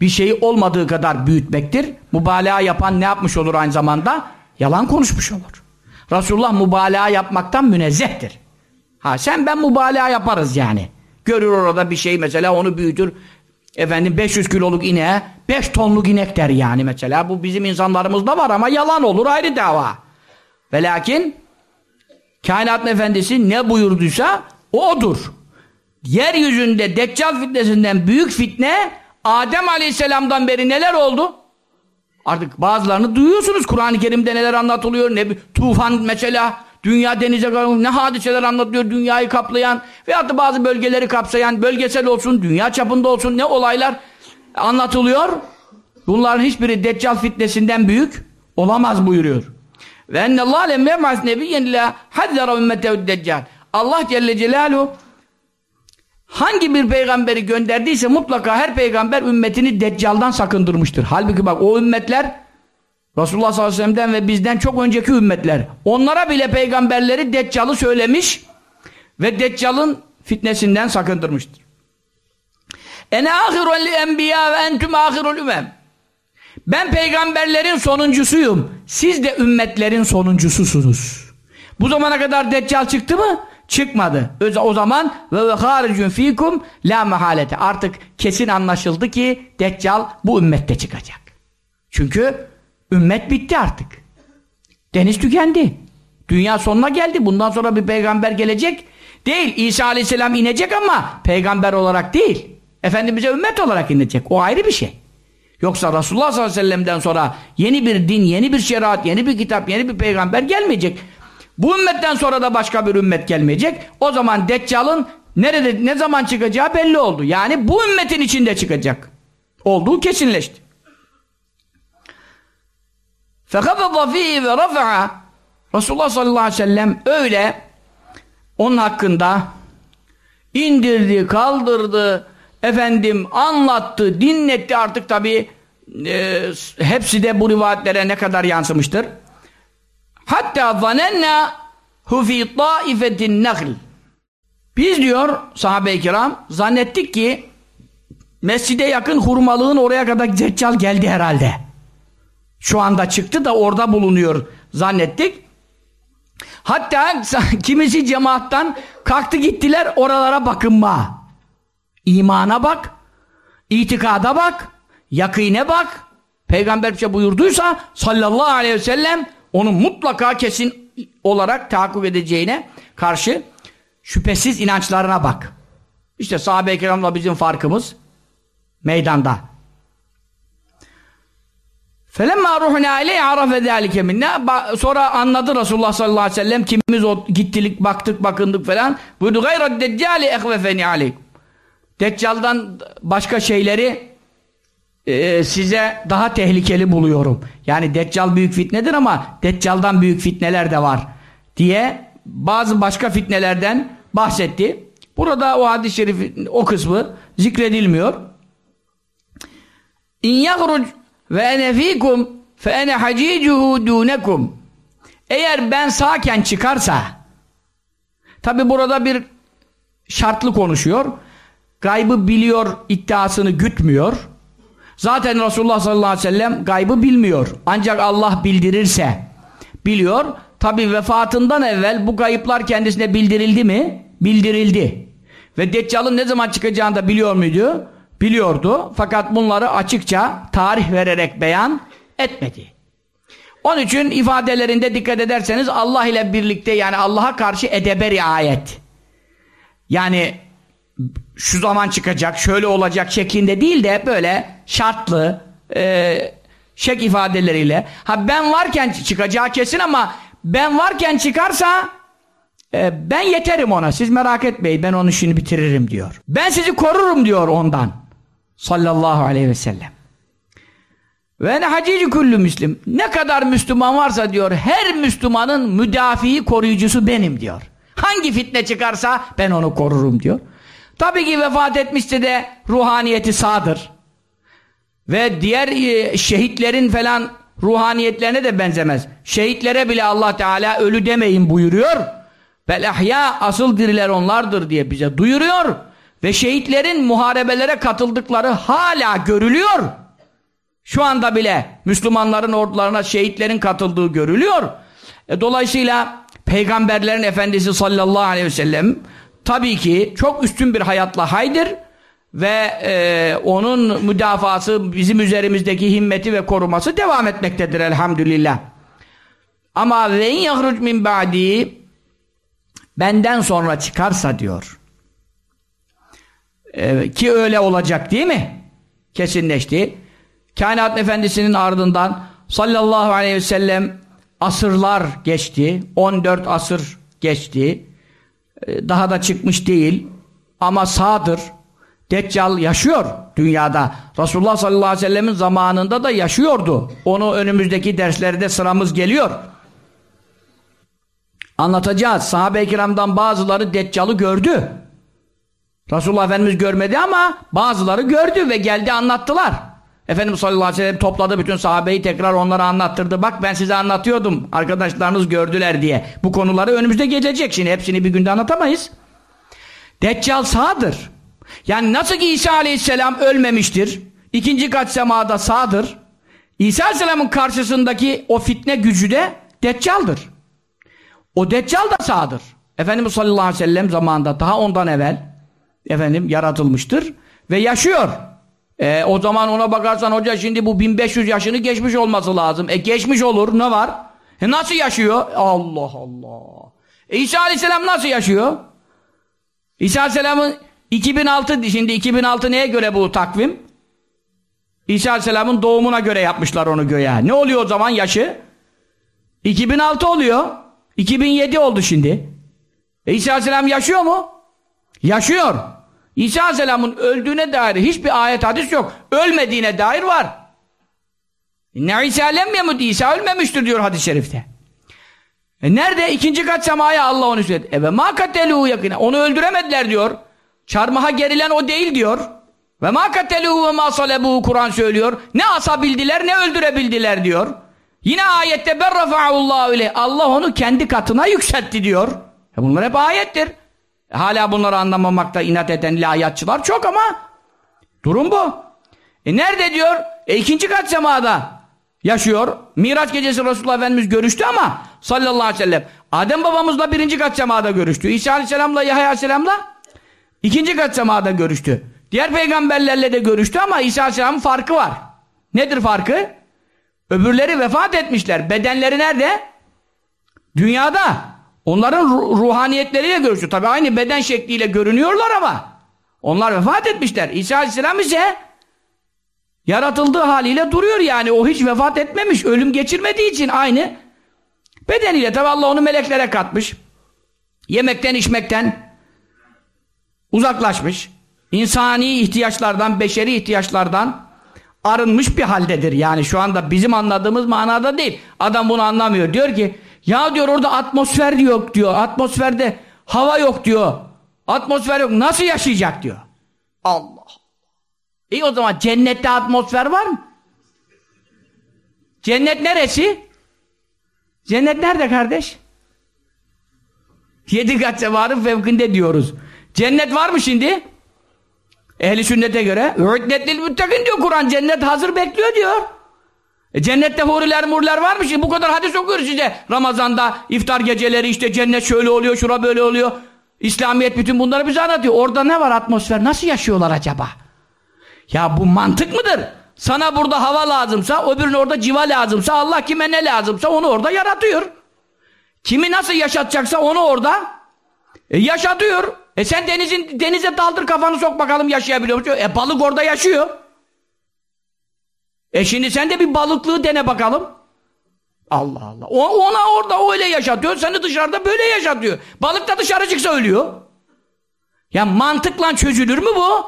bir şey olmadığı kadar büyütmektir. Mübalağa yapan ne yapmış olur aynı zamanda? Yalan konuşmuş olur. Resulullah mübalağa yapmaktan münezzehtir. Ha sen ben mübalağa yaparız yani. Görür orada bir şey mesela onu büyütür. Efendim 500 kiloluk ineğe 5 tonluk inek der yani mesela. Bu bizim insanlarımızda var ama yalan olur ayrı dava. Ve lakin kainatın efendisi ne buyurduysa o odur. Yeryüzünde Deccal fitnesinden büyük fitne Adem Aleyhisselam'dan beri neler oldu? Artık bazılarını duyuyorsunuz. Kur'an-ı Kerim'de neler anlatılıyor. Ne tufan mesela dünya denize ne hadiseler anlatılıyor dünyayı kaplayan veyahut da bazı bölgeleri kapsayan bölgesel olsun, dünya çapında olsun ne olaylar anlatılıyor. Bunların hiçbiri Deccal fitnesinden büyük olamaz buyuruyor. Ve ennallâh lem yemaz nebiyyen illa hazzara ümmetehu deccal. Allah Celle Celaluhu hangi bir peygamberi gönderdiyse mutlaka her peygamber ümmetini deccaldan sakındırmıştır. Halbuki bak o ümmetler Resulullah sallallahu aleyhi ve sellem'den ve bizden çok önceki ümmetler. Onlara bile peygamberleri deccalı söylemiş ve deccalın fitnesinden sakındırmıştır. Ene ahirun li enbiya ve entüm ahirul ümem. Ben peygamberlerin sonuncusuyum. Siz de ümmetlerin sonuncususunuz. Bu zamana kadar deccal çıktı mı? Çıkmadı. O zaman ve ve haricun fikum la mehalete. Artık kesin anlaşıldı ki deccal bu ümmette çıkacak. Çünkü ümmet bitti artık. Deniz tükendi. Dünya sonuna geldi. Bundan sonra bir peygamber gelecek. Değil. İsa aleyhisselam inecek ama peygamber olarak değil. Efendimiz'e ümmet olarak inecek. O ayrı bir şey. Yoksa Resulullah sallallahu aleyhi ve sellem'den sonra yeni bir din, yeni bir şeriat, yeni bir kitap, yeni bir peygamber gelmeyecek. Bu ümmetten sonra da başka bir ümmet gelmeyecek. O zaman Deccal'ın nerede ne zaman çıkacağı belli oldu. Yani bu ümmetin içinde çıkacak. olduğu kesinleşti. فَخَفَضَ ف۪يهِ وَرَفَعَ Resulullah sallallahu aleyhi ve sellem öyle onun hakkında indirdi, kaldırdı, efendim anlattı, dinletti artık tabi e, hepsi de bu rivayetlere ne kadar yansımıştır. Hatta zanenna hu fi taifetin nahl. Biz diyor sahabe-i kiram zannettik ki mescide yakın hurmalığın oraya kadar deccal geldi herhalde. Şu anda çıktı da orada bulunuyor zannettik. Hatta kimisi cemaattan kalktı gittiler oralara bakınma. İmana bak, itikada bak, yakine bak. Peygamber bir şey buyurduysa sallallahu aleyhi ve sellem onu mutlaka kesin olarak tahakkuk edeceğine karşı şüphesiz inançlarına bak. İşte sahabe-i kiramla bizim farkımız meydanda. Felemma ruhuna aleyhi arafe zâlike minna. Sonra anladı Resulullah sallallahu aleyhi ve sellem kimimiz o gittilik baktık bakındık falan. Buyurdu gayrad deccali ehvefeni aleykum. Deccal'dan başka şeyleri e, size daha tehlikeli buluyorum. Yani Deccal büyük fitnedir ama Deccal'dan büyük fitneler de var diye bazı başka fitnelerden bahsetti. Burada o hadis-i şerif o kısmı zikredilmiyor. İn yahruc ve ene fikum fe ene hacicuhu dunekum. Eğer ben sağken çıkarsa tabi burada bir şartlı konuşuyor. Gaybı biliyor iddiasını gütmüyor. Zaten Resulullah sallallahu aleyhi ve sellem gaybı bilmiyor. Ancak Allah bildirirse biliyor. Tabi vefatından evvel bu kayıplar kendisine bildirildi mi? Bildirildi. Ve Deccal'ın ne zaman çıkacağını da biliyor muydu? Biliyordu. Fakat bunları açıkça tarih vererek beyan etmedi. Onun için ifadelerinde dikkat ederseniz Allah ile birlikte yani Allah'a karşı edebe riayet. Yani şu zaman çıkacak, şöyle olacak şeklinde değil de böyle şartlı e, şek ifadeleriyle. Ha ben varken çıkacağı kesin ama ben varken çıkarsa e, ben yeterim ona. Siz merak etmeyin. Ben onun işini bitiririm diyor. Ben sizi korurum diyor ondan. Sallallahu aleyhi ve sellem. Ve ne hacici kullu müslim. Ne kadar Müslüman varsa diyor her Müslümanın müdafiği koruyucusu benim diyor. Hangi fitne çıkarsa ben onu korurum diyor. Tabii ki vefat etmişse de ruhaniyeti sağdır. Ve diğer e, şehitlerin falan ruhaniyetlerine de benzemez. Şehitlere bile Allah Teala ölü demeyin buyuruyor. Bel ahya asıl diriler onlardır diye bize duyuruyor. Ve şehitlerin muharebelere katıldıkları hala görülüyor. Şu anda bile Müslümanların ordularına şehitlerin katıldığı görülüyor. E, dolayısıyla peygamberlerin efendisi sallallahu aleyhi ve sellem tabii ki çok üstün bir hayatla haydır ve e, onun müdafası bizim üzerimizdeki himmeti ve koruması devam etmektedir elhamdülillah. Ama ve in yahruc min ba'di benden sonra çıkarsa diyor. E, ki öyle olacak değil mi? Kesinleşti. Kainat Efendisi'nin ardından sallallahu aleyhi ve sellem asırlar geçti. 14 asır geçti. E, daha da çıkmış değil. Ama sağdır. Deccal yaşıyor dünyada. Resulullah sallallahu aleyhi ve sellemin zamanında da yaşıyordu. Onu önümüzdeki derslerde sıramız geliyor. Anlatacağız. Sahabe-i kiramdan bazıları Deccal'ı gördü. Resulullah Efendimiz görmedi ama bazıları gördü ve geldi anlattılar. Efendimiz sallallahu aleyhi ve sellem topladı bütün sahabeyi tekrar onlara anlattırdı. Bak ben size anlatıyordum arkadaşlarınız gördüler diye. Bu konuları önümüzde gelecek şimdi hepsini bir günde anlatamayız. Deccal sağdır. Yani nasıl ki İsa aleyhisselam ölmemiştir. ikinci kat semada sağdır. İsa aleyhisselamın karşısındaki o fitne gücü de Deccal'dır. O Deccal da sağdır. Efendimiz sallallahu aleyhi ve sellem zamanında daha ondan evvel efendim yaratılmıştır ve yaşıyor. E, o zaman ona bakarsan hoca şimdi bu 1500 yaşını geçmiş olması lazım. E geçmiş olur ne var? E nasıl yaşıyor? Allah Allah. E, İsa Aleyhisselam nasıl yaşıyor? İsa Aleyhisselam'ın 2006 şimdi 2006 neye göre bu takvim? İsa Aleyhisselam'ın doğumuna göre yapmışlar onu göğe. Ne oluyor o zaman yaşı? 2006 oluyor. 2007 oldu şimdi. E İsa Aleyhisselam yaşıyor mu? Yaşıyor. İsa Aleyhisselam'ın öldüğüne dair hiçbir ayet hadis yok. Ölmediğine dair var. Ne İsa lem yemut İsa ölmemiştir diyor hadis-i şerifte. E nerede? ikinci kat semaya Allah onu söyledi. E ve ma kateluhu yakına. Onu öldüremediler diyor. Çarmıha gerilen o değil diyor. Ve ma kateluhu ve ma salebuhu Kur'an söylüyor. Ne asabildiler ne öldürebildiler diyor. Yine ayette berrafa'ullahu ile Allah onu kendi katına yükseltti diyor. E bunlar hep ayettir. Hala bunları anlamamakta inat eden ilahiyatçılar çok ama durum bu. E nerede diyor? E ikinci kat semada yaşıyor. Miraç gecesi Resulullah Efendimiz görüştü ama sallallahu aleyhi ve sellem Adem babamızla birinci kat semada görüştü. İsa aleyhisselamla Yahya aleyhisselamla ikinci kat semada görüştü. Diğer peygamberlerle de görüştü ama İsa aleyhisselamın farkı var. Nedir farkı? Öbürleri vefat etmişler. Bedenleri nerede? Dünyada. Onların ruhaniyetleriyle görüştü. Tabi aynı beden şekliyle görünüyorlar ama onlar vefat etmişler. İsa aleyhisselam ise yaratıldığı haliyle duruyor yani. O hiç vefat etmemiş. Ölüm geçirmediği için aynı bedeniyle. Tabi Allah onu meleklere katmış. Yemekten içmekten uzaklaşmış. İnsani ihtiyaçlardan, beşeri ihtiyaçlardan arınmış bir haldedir. Yani şu anda bizim anladığımız manada değil. Adam bunu anlamıyor. Diyor ki ya diyor orada atmosfer yok diyor. Atmosferde hava yok diyor. Atmosfer yok. Nasıl yaşayacak diyor. Allah. İyi o zaman cennette atmosfer var mı? Cennet neresi? Cennet nerede kardeş? Yedi kat sevarın fevkinde diyoruz. Cennet var mı şimdi? Ehli sünnete göre "Ü'ddetlil müttakin" diyor Kur'an. Cennet hazır bekliyor diyor. E cennette huriler murler var mı şimdi? Bu kadar hadis okuyoruz işte. Ramazanda iftar geceleri işte cennet şöyle oluyor, şura böyle oluyor. İslamiyet bütün bunları bize anlatıyor. Orada ne var atmosfer? Nasıl yaşıyorlar acaba? Ya bu mantık mıdır? Sana burada hava lazımsa, öbürüne orada civa lazımsa, Allah kime ne lazımsa onu orada yaratıyor. Kimi nasıl yaşatacaksa onu orada e, yaşatıyor. E sen denizin denize daldır kafanı sok bakalım yaşayabiliyor musun? E balık orada yaşıyor. E şimdi sen de bir balıklığı dene bakalım. Allah Allah. O, ona orada öyle yaşatıyor. Seni dışarıda böyle yaşatıyor. Balık da dışarı çıksa ölüyor. Ya mantıkla çözülür mü bu?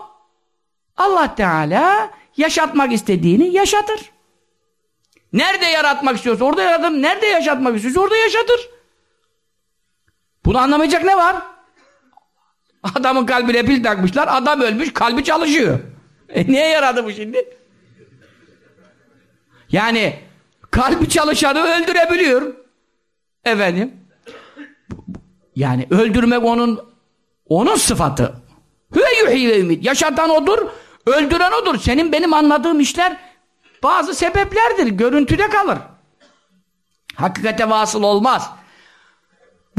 Allah Teala yaşatmak istediğini yaşatır. Nerede yaratmak istiyorsa orada yaratır. Nerede yaşatmak istiyorsa orada yaşatır. Bunu anlamayacak ne var? Adamın kalbine pil takmışlar. Adam ölmüş. Kalbi çalışıyor. E niye yaradı bu şimdi? Yani kalbi çalışanı öldürebiliyor. Efendim. Yani öldürmek onun onun sıfatı. Hüve yuhi ve ümit. Yaşatan odur, öldüren odur. Senin benim anladığım işler bazı sebeplerdir. Görüntüde kalır. Hakikate vasıl olmaz.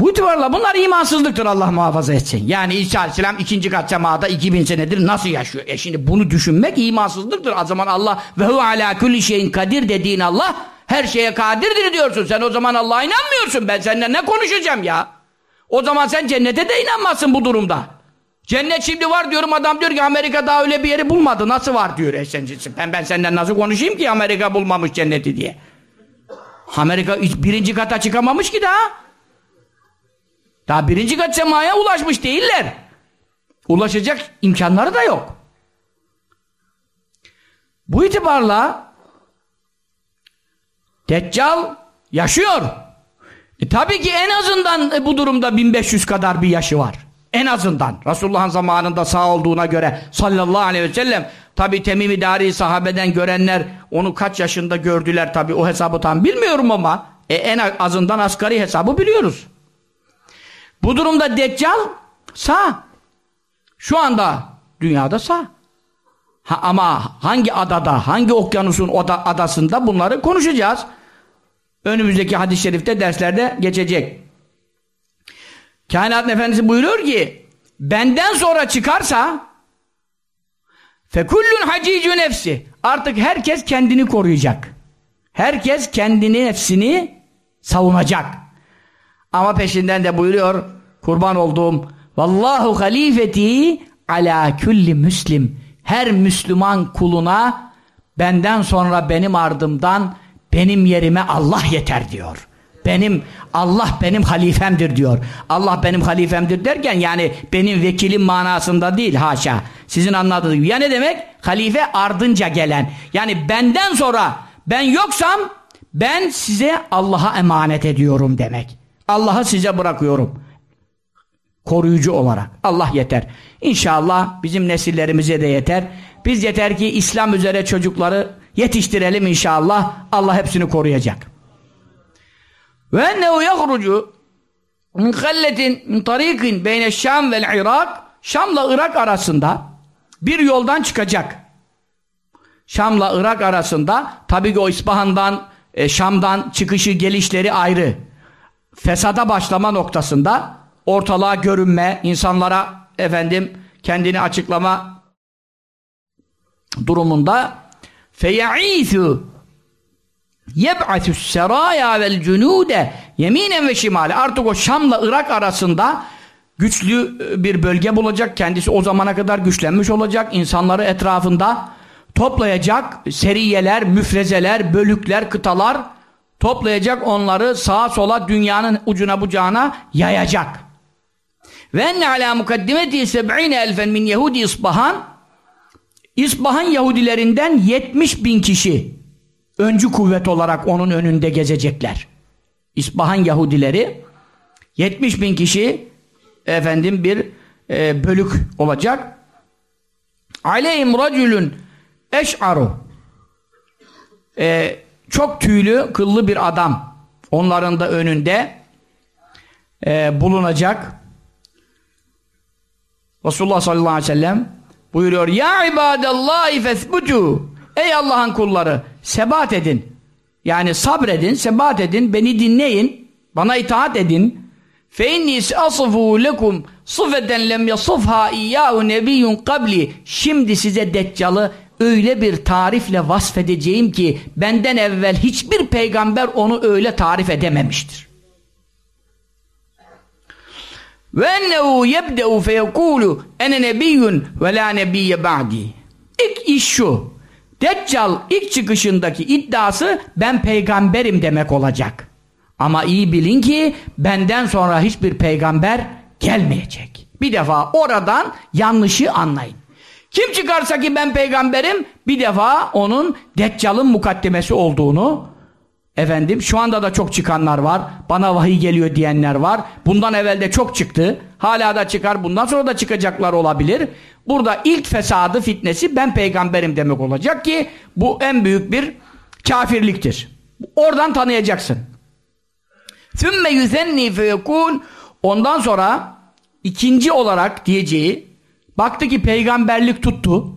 Bu itibarla bunlar imansızlıktır Allah muhafaza etsin. Yani İsa Aleyhisselam ikinci kat semada 2000 senedir nasıl yaşıyor? E şimdi bunu düşünmek imansızlıktır. O zaman Allah ve hu ala kulli şeyin kadir dediğin Allah her şeye kadirdir diyorsun. Sen o zaman Allah'a inanmıyorsun. Ben seninle ne konuşacağım ya? O zaman sen cennete de inanmazsın bu durumda. Cennet şimdi var diyorum adam diyor ki Amerika daha öyle bir yeri bulmadı. Nasıl var diyor. E sen, ben, ben senden nasıl konuşayım ki Amerika bulmamış cenneti diye. Amerika birinci kata çıkamamış ki daha. Daha birinci kat semaya ulaşmış değiller. Ulaşacak imkanları da yok. Bu itibarla Deccal yaşıyor. E, tabii ki en azından e, bu durumda 1500 kadar bir yaşı var. En azından. Resulullah'ın zamanında sağ olduğuna göre sallallahu aleyhi ve sellem tabi Temim-i Dari sahabeden görenler onu kaç yaşında gördüler tabi o hesabı tam bilmiyorum ama e, en azından asgari hesabı biliyoruz. Bu durumda Deccal sağ. Şu anda dünyada sağ. Ha, ama hangi adada, hangi okyanusun oda, adasında bunları konuşacağız. Önümüzdeki hadis-i şerifte derslerde geçecek. Kainat Efendisi buyuruyor ki benden sonra çıkarsa fekullun hacicü nefsi artık herkes kendini koruyacak. Herkes kendini nefsini savunacak. Ama peşinden de buyuruyor kurban olduğum vallahu halifeti ala kulli müslim her Müslüman kuluna benden sonra benim ardımdan benim yerime Allah yeter diyor. Benim Allah benim halifemdir diyor. Allah benim halifemdir derken yani benim vekilim manasında değil haşa. Sizin anladığınız gibi. Ya ne demek? Halife ardınca gelen. Yani benden sonra ben yoksam ben size Allah'a emanet ediyorum demek. Allah'ı size bırakıyorum. Koruyucu olarak. Allah yeter. İnşallah bizim nesillerimize de yeter. Biz yeter ki İslam üzere çocukları yetiştirelim inşallah. Allah hepsini koruyacak. Ve ennehu yahrucu min kalletin min tarikin beyne Şam vel Irak Şam'la Irak arasında bir yoldan çıkacak. Şam'la Irak arasında tabii ki o İspahan'dan e, Şam'dan çıkışı gelişleri ayrı. Fesada başlama noktasında ortalığa görünme, insanlara efendim kendini açıklama durumunda feya'isu yeb'atü seraya vel cunude yeminen ve şimale. Artık o Şam'la Irak arasında güçlü e, bir bölge bulacak. Kendisi o zamana kadar güçlenmiş olacak. İnsanları etrafında toplayacak seriyeler, müfrezeler, bölükler, kıtalar toplayacak onları sağa sola dünyanın ucuna bucağına yayacak. Ve enne ala mukaddimeti seb'ine elfen min Yahudi İsbahan İsbahan Yahudilerinden 70 bin kişi öncü kuvvet olarak onun önünde gezecekler. İsbahan Yahudileri 70 bin kişi efendim bir e, bölük olacak. Aleyhim racülün eş'aru e, çok tüylü, kıllı bir adam onların da önünde e, bulunacak. Resulullah sallallahu aleyhi ve sellem buyuruyor Ya ibadallahi fesbutu Ey Allah'ın kulları sebat edin. Yani sabredin, sebat edin, beni dinleyin, bana itaat edin. Fe inni asfu lekum sıfeten lem yasufha iyyahu nebiyyun qabli. Şimdi size Deccal'ı öyle bir tarifle vasfedeceğim ki benden evvel hiçbir peygamber onu öyle tarif edememiştir. Ve ennehu yebde'u feyekulu ene nebiyyun ve la nebiyye ba'di. İlk iş şu. Deccal ilk çıkışındaki iddiası ben peygamberim demek olacak. Ama iyi bilin ki benden sonra hiçbir peygamber gelmeyecek. Bir defa oradan yanlışı anlayın. Kim çıkarsa ki ben peygamberim bir defa onun deccalın mukaddemesi olduğunu efendim şu anda da çok çıkanlar var. Bana vahiy geliyor diyenler var. Bundan evvel de çok çıktı. Hala da çıkar. Bundan sonra da çıkacaklar olabilir. Burada ilk fesadı fitnesi ben peygamberim demek olacak ki bu en büyük bir kafirliktir. Oradan tanıyacaksın. Sümme yüzenni feyekûl Ondan sonra ikinci olarak diyeceği baktı ki peygamberlik tuttu.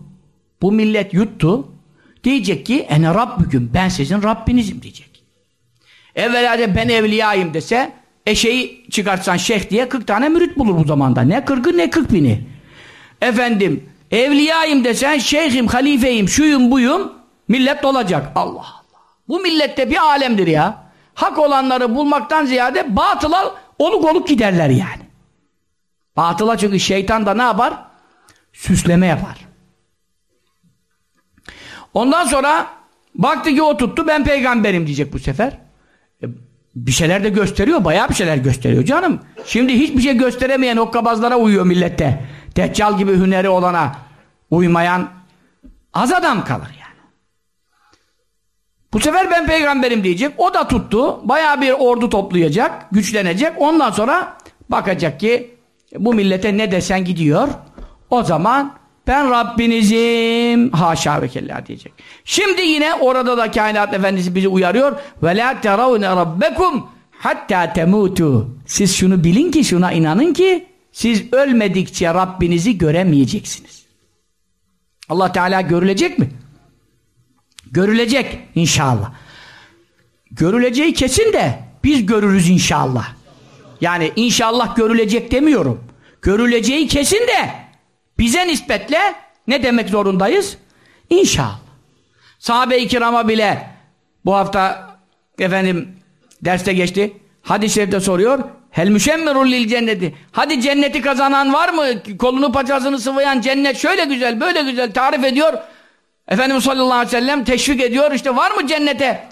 Bu millet yuttu. Diyecek ki ene Rabbüküm ben sizin Rabbinizim diyecek. Evvela de ben evliyayım dese eşeği çıkartsan şeyh diye 40 tane mürit bulur bu zamanda. Ne 40'ı ne 40 bini. Efendim evliyayım desen şeyhim, halifeyim, şuyum buyum millet dolacak. Allah Allah. Bu millette bir alemdir ya. Hak olanları bulmaktan ziyade batıla oluk oluk giderler yani. Batıla çünkü şeytan da ne yapar? Süsleme yapar. Ondan sonra baktı ki o tuttu ben peygamberim diyecek bu sefer. E, bir şeyler de gösteriyor. Bayağı bir şeyler gösteriyor canım. Şimdi hiçbir şey gösteremeyen hokkabazlara uyuyor millette. Deccal gibi hüneri olana uymayan az adam kalır yani. Bu sefer ben peygamberim diyecek. O da tuttu. Bayağı bir ordu toplayacak. Güçlenecek. Ondan sonra bakacak ki bu millete ne desen gidiyor. O zaman ben Rabbinizim haşa ve kella diyecek. Şimdi yine orada da kainat efendisi bizi uyarıyor. Ve la teravne rabbekum hatta temutu. Siz şunu bilin ki şuna inanın ki siz ölmedikçe Rabbinizi göremeyeceksiniz. Allah Teala görülecek mi? Görülecek inşallah. Görüleceği kesin de biz görürüz inşallah. Yani inşallah görülecek demiyorum. Görüleceği kesin de bize nispetle ne demek zorundayız? İnşallah. Sahabe-i kirama bile bu hafta efendim derste geçti. Hadis-i şerifte soruyor. Hel müşemmerul lil cenneti. Hadi cenneti kazanan var mı? Kolunu paçasını sıvayan cennet şöyle güzel, böyle güzel tarif ediyor. Efendimiz sallallahu aleyhi ve sellem teşvik ediyor. İşte var mı cennete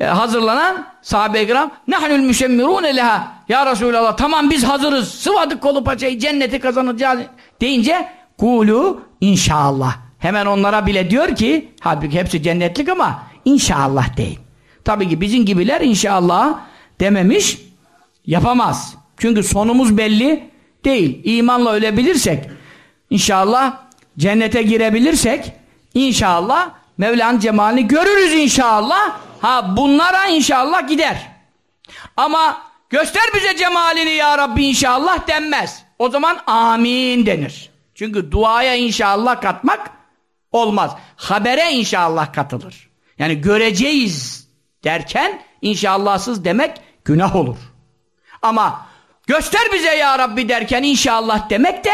e, hazırlanan sahabe-i kiram nehnül müşemmirûne leha ya Resulallah tamam biz hazırız. Sıvadık kolu paçayı cenneti kazanacağız. deyince kulu inşallah hemen onlara bile diyor ki halbuki hepsi cennetlik ama inşallah deyin. Tabii ki bizim gibiler inşallah dememiş yapamaz. Çünkü sonumuz belli değil. İmanla ölebilirsek inşallah cennete girebilirsek inşallah Mevla'nın cemalini görürüz inşallah Ha bunlara inşallah gider. Ama göster bize cemalini ya Rabbi inşallah denmez. O zaman amin denir. Çünkü duaya inşallah katmak olmaz. Habere inşallah katılır. Yani göreceğiz derken inşallahsız demek günah olur. Ama göster bize ya Rabbi derken inşallah demek de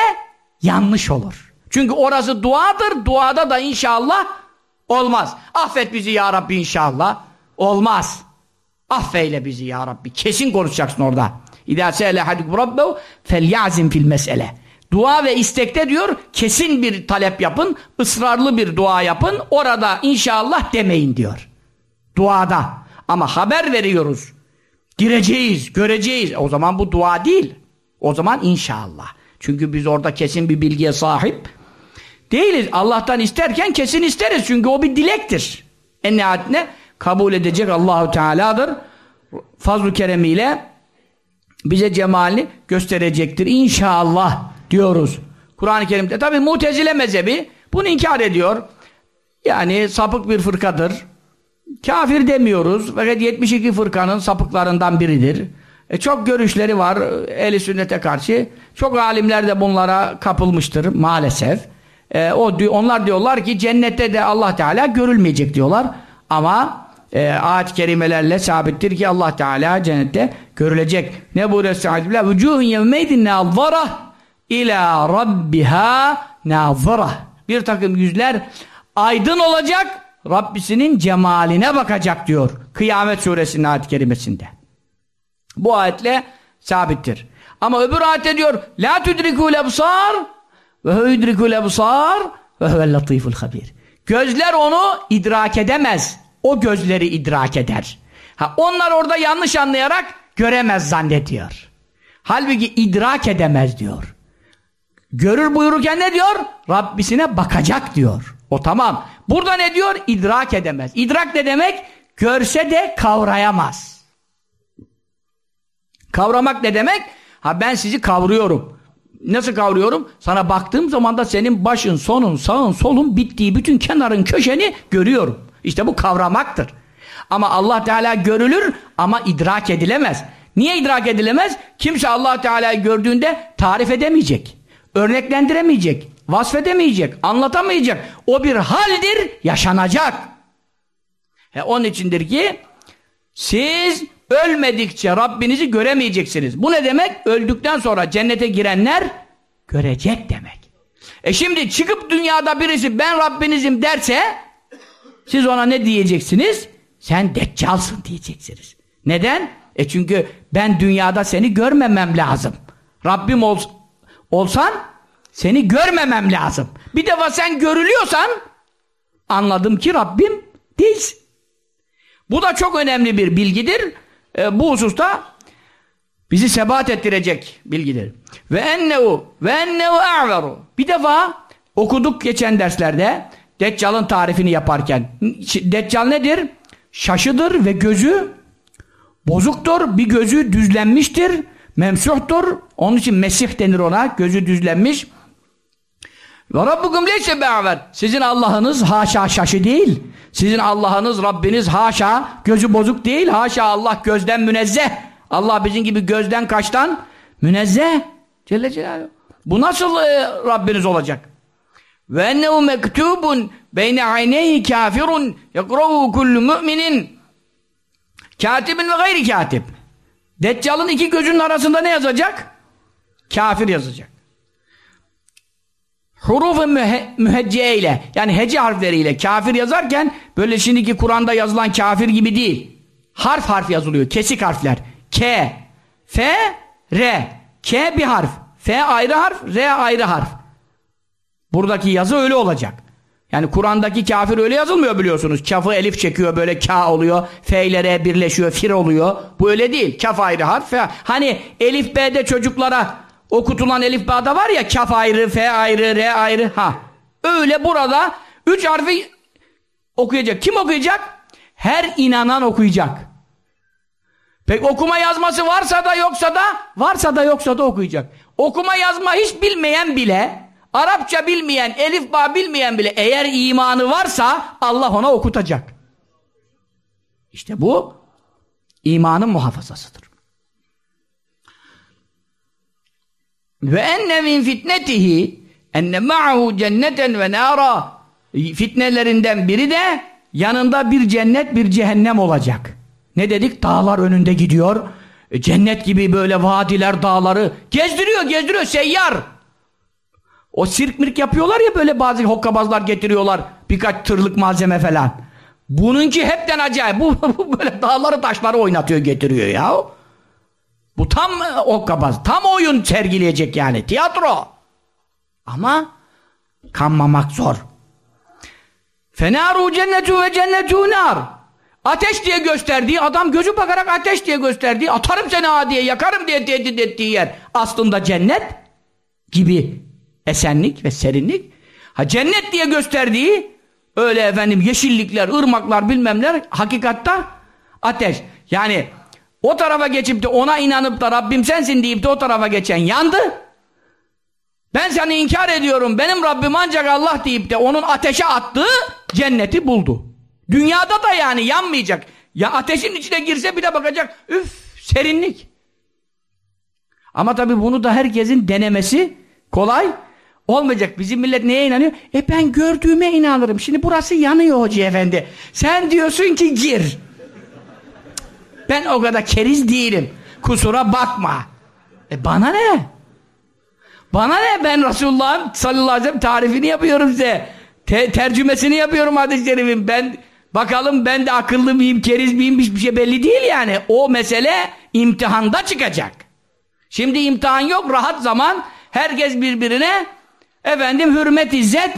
yanlış olur. Çünkü orası duadır. Duada da inşallah olmaz. Affet bizi ya Rabbi inşallah. Olmaz. Affeyle bizi ya Rabbi. Kesin konuşacaksın orada. İdâ se'ele hadikum rabbehu felyazim fil mesele. Dua ve istekte diyor kesin bir talep yapın, ısrarlı bir dua yapın. Orada inşallah demeyin diyor. Duada. Ama haber veriyoruz. Gireceğiz, göreceğiz. O zaman bu dua değil. O zaman inşallah. Çünkü biz orada kesin bir bilgiye sahip değiliz. Allah'tan isterken kesin isteriz. Çünkü o bir dilektir. En nihayetinde kabul edecek Allahu Teala'dır. Fazl-ı keremiyle bize cemalini gösterecektir. İnşallah diyoruz. Kur'an-ı Kerim'de tabi mutezile mezhebi bunu inkar ediyor. Yani sapık bir fırkadır. Kafir demiyoruz. Fakat 72 fırkanın sapıklarından biridir. E çok görüşleri var ehli sünnete karşı. Çok alimler de bunlara kapılmıştır maalesef. E, o onlar diyorlar ki cennette de Allah Teala görülmeyecek diyorlar. Ama e, ayet-i kerimelerle sabittir ki Allah Teala cennette görülecek. Ne buyuruyor Estağfirullah? Vücuhun yevmeydin nâzara ila rabbiha nâzara. Bir takım yüzler aydın olacak, Rabbisinin cemaline bakacak diyor. Kıyamet suresinin ayet-i kerimesinde. Bu ayetle sabittir. Ama öbür ayette diyor La tudrikul ebsar ve hüdrikul ebsar ve huvel latiful habir. Gözler onu idrak edemez o gözleri idrak eder. Ha, onlar orada yanlış anlayarak göremez zannediyor. Halbuki idrak edemez diyor. Görür buyururken ne diyor? Rabbisine bakacak diyor. O tamam. Burada ne diyor? İdrak edemez. İdrak ne demek? Görse de kavrayamaz. Kavramak ne demek? Ha ben sizi kavruyorum. Nasıl kavruyorum? Sana baktığım zaman da senin başın, sonun, sağın, solun bittiği bütün kenarın, köşeni görüyorum. İşte bu kavramaktır. Ama Allah Teala görülür ama idrak edilemez. Niye idrak edilemez? Kimse Allah Teala'yı gördüğünde tarif edemeyecek. Örneklendiremeyecek. Vasfedemeyecek. Anlatamayacak. O bir haldir, yaşanacak. He, onun içindir ki siz ölmedikçe Rabbinizi göremeyeceksiniz. Bu ne demek? Öldükten sonra cennete girenler görecek demek. E şimdi çıkıp dünyada birisi ben Rabbinizim derse siz ona ne diyeceksiniz? Sen deccalsın diyeceksiniz. Neden? E çünkü ben dünyada seni görmemem lazım. Rabbim ol, olsan seni görmemem lazım. Bir defa sen görülüyorsan anladım ki Rabbim değilsin. Bu da çok önemli bir bilgidir. E, bu hususta bizi sebat ettirecek bilgidir. Ve ennehu ve ennehu a'veru. Bir defa okuduk geçen derslerde Deccal'ın tarifini yaparken. Deccal nedir? Şaşıdır ve gözü bozuktur. Bir gözü düzlenmiştir. Memsuhtur. Onun için Mesih denir ona. Gözü düzlenmiş. Ve Rabbukum leyse be'aver. Sizin Allah'ınız haşa şaşı değil. Sizin Allah'ınız Rabbiniz haşa gözü bozuk değil. Haşa Allah gözden münezzeh. Allah bizim gibi gözden kaçtan münezzeh. Celle Celaluhu. Bu nasıl e, Rabbiniz olacak? ve ennehu mektubun beyne ayneyhi kafirun yekrahu kullu müminin katibin ve gayri katib Deccal'ın iki gözünün arasında ne yazacak? Kafir yazacak. Huruf-ı mühecce ile yani hece harfleriyle kafir yazarken böyle şimdiki Kur'an'da yazılan kafir gibi değil. Harf harf yazılıyor. Kesik harfler. K, F, R. K bir harf. F ayrı harf, R ayrı harf. Buradaki yazı öyle olacak. Yani Kur'an'daki kafir öyle yazılmıyor biliyorsunuz. Kafı elif çekiyor böyle ka oluyor. F'lere birleşiyor fir oluyor. Bu öyle değil. Kaf ayrı harf. F. Hani elif B'de çocuklara okutulan elif B'de var ya kaf ayrı, F ayrı, R ayrı. Ha. Öyle burada üç harfi okuyacak. Kim okuyacak? Her inanan okuyacak. Peki okuma yazması varsa da yoksa da varsa da yoksa da okuyacak. Okuma yazma hiç bilmeyen bile Arapça bilmeyen, elif ba bilmeyen bile eğer imanı varsa Allah ona okutacak. İşte bu imanın muhafazasıdır. Ve enne min fitnetihi enne ma'hu cenneten ve nara fitnelerinden biri de yanında bir cennet bir cehennem olacak. Ne dedik? Dağlar önünde gidiyor. E, cennet gibi böyle vadiler dağları gezdiriyor gezdiriyor seyyar. O sirk mirk yapıyorlar ya böyle bazı hokkabazlar getiriyorlar birkaç tırlık malzeme falan. Bununki hepten acayip. Bu, bu böyle dağları taşları oynatıyor getiriyor ya. Bu tam hokkabaz. Tam oyun sergileyecek yani. Tiyatro. Ama kanmamak zor. Fenaru cennetu ve cennetu nar. Ateş diye gösterdiği adam gözü bakarak ateş diye gösterdiği atarım seni ha diye yakarım diye tehdit ettiği yer aslında cennet gibi esenlik ve serinlik. Ha cennet diye gösterdiği öyle efendim yeşillikler, ırmaklar bilmemler hakikatta ateş. Yani o tarafa geçip de ona inanıp da Rabbim sensin deyip de o tarafa geçen yandı. Ben seni inkar ediyorum. Benim Rabbim ancak Allah deyip de onun ateşe attığı cenneti buldu. Dünyada da yani yanmayacak. Ya ateşin içine girse bir de bakacak. Üf serinlik. Ama tabi bunu da herkesin denemesi kolay olmayacak. Bizim millet neye inanıyor? E ben gördüğüme inanırım. Şimdi burası yanıyor hoca efendi. Sen diyorsun ki gir. Ben o kadar keriz değilim. Kusura bakma. E bana ne? Bana ne? Ben Resulullah'ın sallallahu aleyhi ve sellem tarifini yapıyorum size. Te tercümesini yapıyorum hadis-i şerifin. Ben bakalım ben de akıllı mıyım, keriz miyim hiçbir şey belli değil yani. O mesele imtihanda çıkacak. Şimdi imtihan yok, rahat zaman. Herkes birbirine efendim hürmet, izzet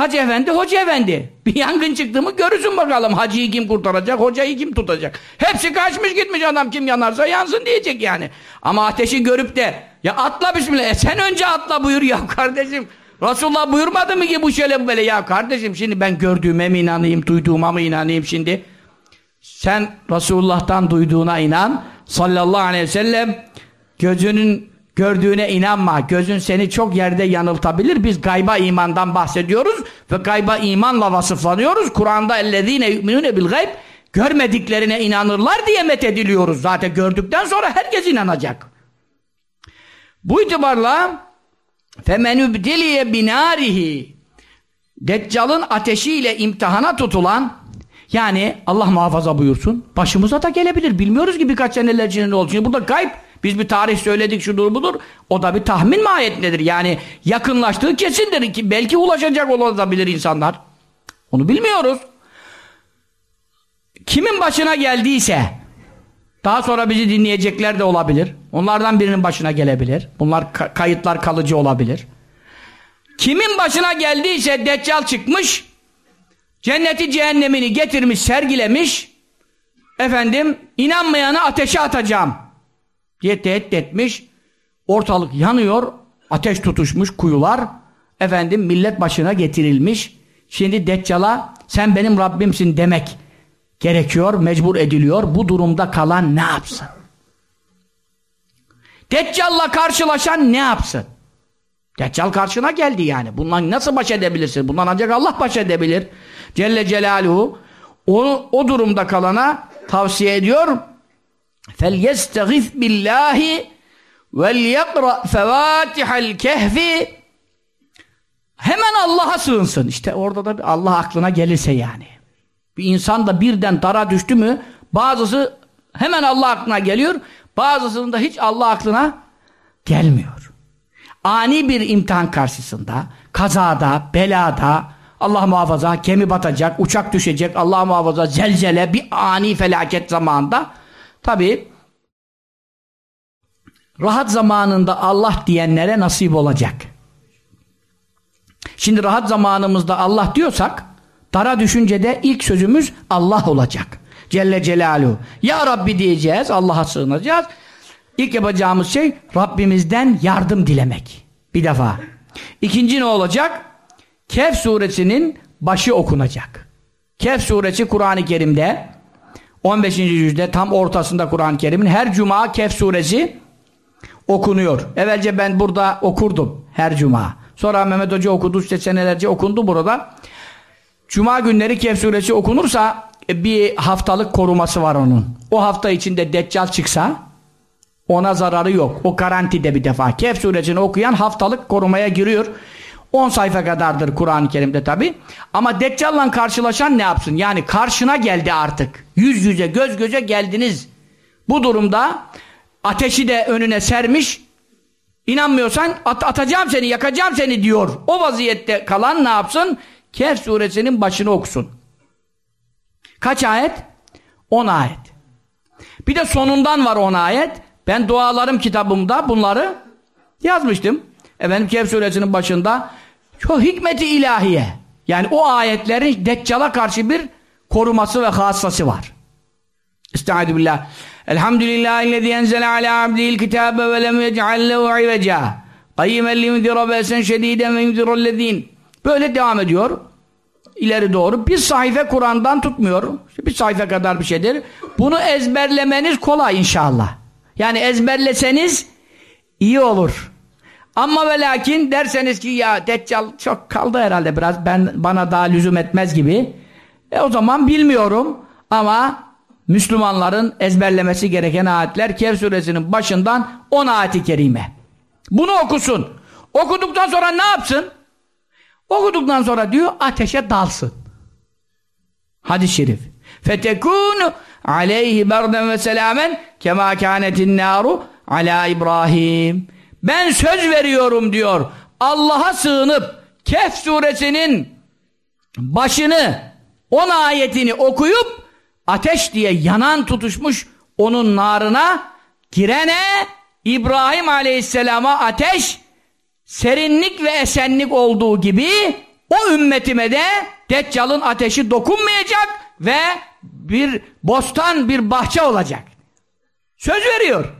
Hacı efendi, hoca efendi. Bir yangın çıktı mı görürsün bakalım. Hacıyı kim kurtaracak, hocayı kim tutacak. Hepsi kaçmış gitmiş adam kim yanarsa yansın diyecek yani. Ama ateşi görüp de ya atla bismillah. E sen önce atla buyur ya kardeşim. Resulullah buyurmadı mı ki bu şöyle böyle ya kardeşim şimdi ben gördüğüme mi inanayım, duyduğuma mı inanayım şimdi? Sen Resulullah'tan duyduğuna inan. Sallallahu aleyhi ve sellem gözünün gördüğüne inanma. Gözün seni çok yerde yanıltabilir. Biz gayba imandan bahsediyoruz ve gayba imanla vasıflanıyoruz. Kur'an'da ellezine yu'minune bil gayb görmediklerine inanırlar diye methediliyoruz. Zaten gördükten sonra herkes inanacak. Bu itibarla femenübdiliye binarihi Deccal'ın ateşiyle imtihana tutulan yani Allah muhafaza buyursun başımıza da gelebilir. Bilmiyoruz ki birkaç seneler ne olacak. Şimdi burada gayb biz bir tarih söyledik şudur budur. O da bir tahmin mahiyetindedir. Yani yakınlaştığı kesindir ki belki ulaşacak olabilir insanlar. Onu bilmiyoruz. Kimin başına geldiyse daha sonra bizi dinleyecekler de olabilir. Onlardan birinin başına gelebilir. Bunlar ka kayıtlar kalıcı olabilir. Kimin başına geldiyse Deccal çıkmış, cenneti cehennemini getirmiş, sergilemiş, efendim inanmayanı ateşe atacağım diye tehdit etmiş. Ortalık yanıyor, ateş tutuşmuş kuyular, efendim millet başına getirilmiş. Şimdi Deccal'a sen benim Rabbimsin demek gerekiyor, mecbur ediliyor. Bu durumda kalan ne yapsın? Deccal'la karşılaşan ne yapsın? Deccal karşına geldi yani. Bundan nasıl baş edebilirsin? Bundan ancak Allah baş edebilir. Celle Celaluhu o, o durumda kalana tavsiye ediyor. فَلْيَسْتَغِثْ بِاللّٰهِ وَلْيَقْرَأْ فَوَاتِحَ الْكَهْفِ Hemen Allah'a sığınsın. İşte orada da Allah aklına gelirse yani. Bir insan da birden dara düştü mü bazısı hemen Allah aklına geliyor bazısının da hiç Allah aklına gelmiyor. Ani bir imtihan karşısında kazada, belada Allah muhafaza gemi batacak, uçak düşecek, Allah muhafaza zelzele bir ani felaket zamanında tabi rahat zamanında Allah diyenlere nasip olacak. Şimdi rahat zamanımızda Allah diyorsak dara düşüncede ilk sözümüz Allah olacak. Celle Celaluhu. Ya Rabbi diyeceğiz, Allah'a sığınacağız. İlk yapacağımız şey Rabbimizden yardım dilemek. Bir defa. İkinci ne olacak? Kehf suresinin başı okunacak. Kehf suresi Kur'an-ı Kerim'de 15. yüzde tam ortasında Kur'an-ı Kerim'in her cuma Kehf suresi okunuyor. Evvelce ben burada okurdum her cuma. Sonra Mehmet Hoca okudu işte senelerce okundu burada. Cuma günleri Kehf suresi okunursa e, bir haftalık koruması var onun. O hafta içinde Deccal çıksa ona zararı yok. O garantide bir defa. Kehf suresini okuyan haftalık korumaya giriyor. 10 sayfa kadardır Kur'an-ı Kerim'de tabi. Ama Deccal'la karşılaşan ne yapsın? Yani karşına geldi artık. Yüz yüze, göz göze geldiniz. Bu durumda ateşi de önüne sermiş. İnanmıyorsan at atacağım seni, yakacağım seni diyor. O vaziyette kalan ne yapsın? Kehf suresinin başını okusun. Kaç ayet? 10 ayet. Bir de sonundan var 10 ayet. Ben dualarım kitabımda bunları yazmıştım. Efendim Kehf suresinin başında çok hikmeti ilahiye. Yani o ayetlerin Deccal'a karşı bir koruması ve hassası var. Estaizu billah. Elhamdülillahillezî enzele alâ abdihil kitâbe ve lem yec'allehu ivecâ. Qayyimen limzira besen şedîden ve yunzirallezîn. Böyle devam ediyor. İleri doğru. Bir sayfa Kur'an'dan tutmuyor. Bir sayfa kadar bir şeydir. Bunu ezberlemeniz kolay inşallah. Yani ezberleseniz iyi olur. Ama ve lakin derseniz ki ya Deccal çok kaldı herhalde biraz ben bana daha lüzum etmez gibi. E o zaman bilmiyorum ama Müslümanların ezberlemesi gereken ayetler Kehf suresinin başından 10 ayeti kerime. Bunu okusun. Okuduktan sonra ne yapsın? Okuduktan sonra diyor ateşe dalsın. Hadis-i şerif. Fetekunu aleyhi berden ve selamen kema kânetin nâru İbrahim. Ben söz veriyorum diyor. Allah'a sığınıp Kehf suresinin başını 10 ayetini okuyup ateş diye yanan tutuşmuş onun narına girene İbrahim aleyhisselama ateş serinlik ve esenlik olduğu gibi o ümmetime de Deccal'ın ateşi dokunmayacak ve bir bostan, bir bahçe olacak. Söz veriyor.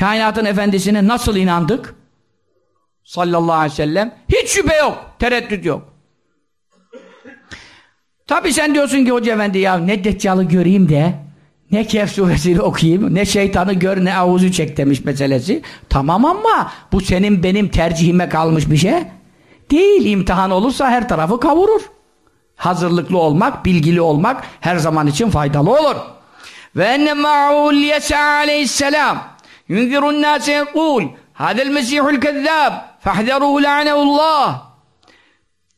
Kainatın efendisine nasıl inandık? Sallallahu aleyhi ve sellem. Hiç şüphe yok, tereddüt yok. Tabi sen diyorsun ki hoca efendi ya ne Deccal'ı göreyim de ne Kehf suresini okuyayım, ne şeytanı gör, ne avuzu çek demiş meselesi. Tamam ama bu senin benim tercihime kalmış bir şey. Değil, imtihan olursa her tarafı kavurur. Hazırlıklı olmak, bilgili olmak her zaman için faydalı olur. Ve enne ma'ul yesa aleyhisselam yunzirun nase yekul hadel mesihul kezzab fahderuhu la'neullah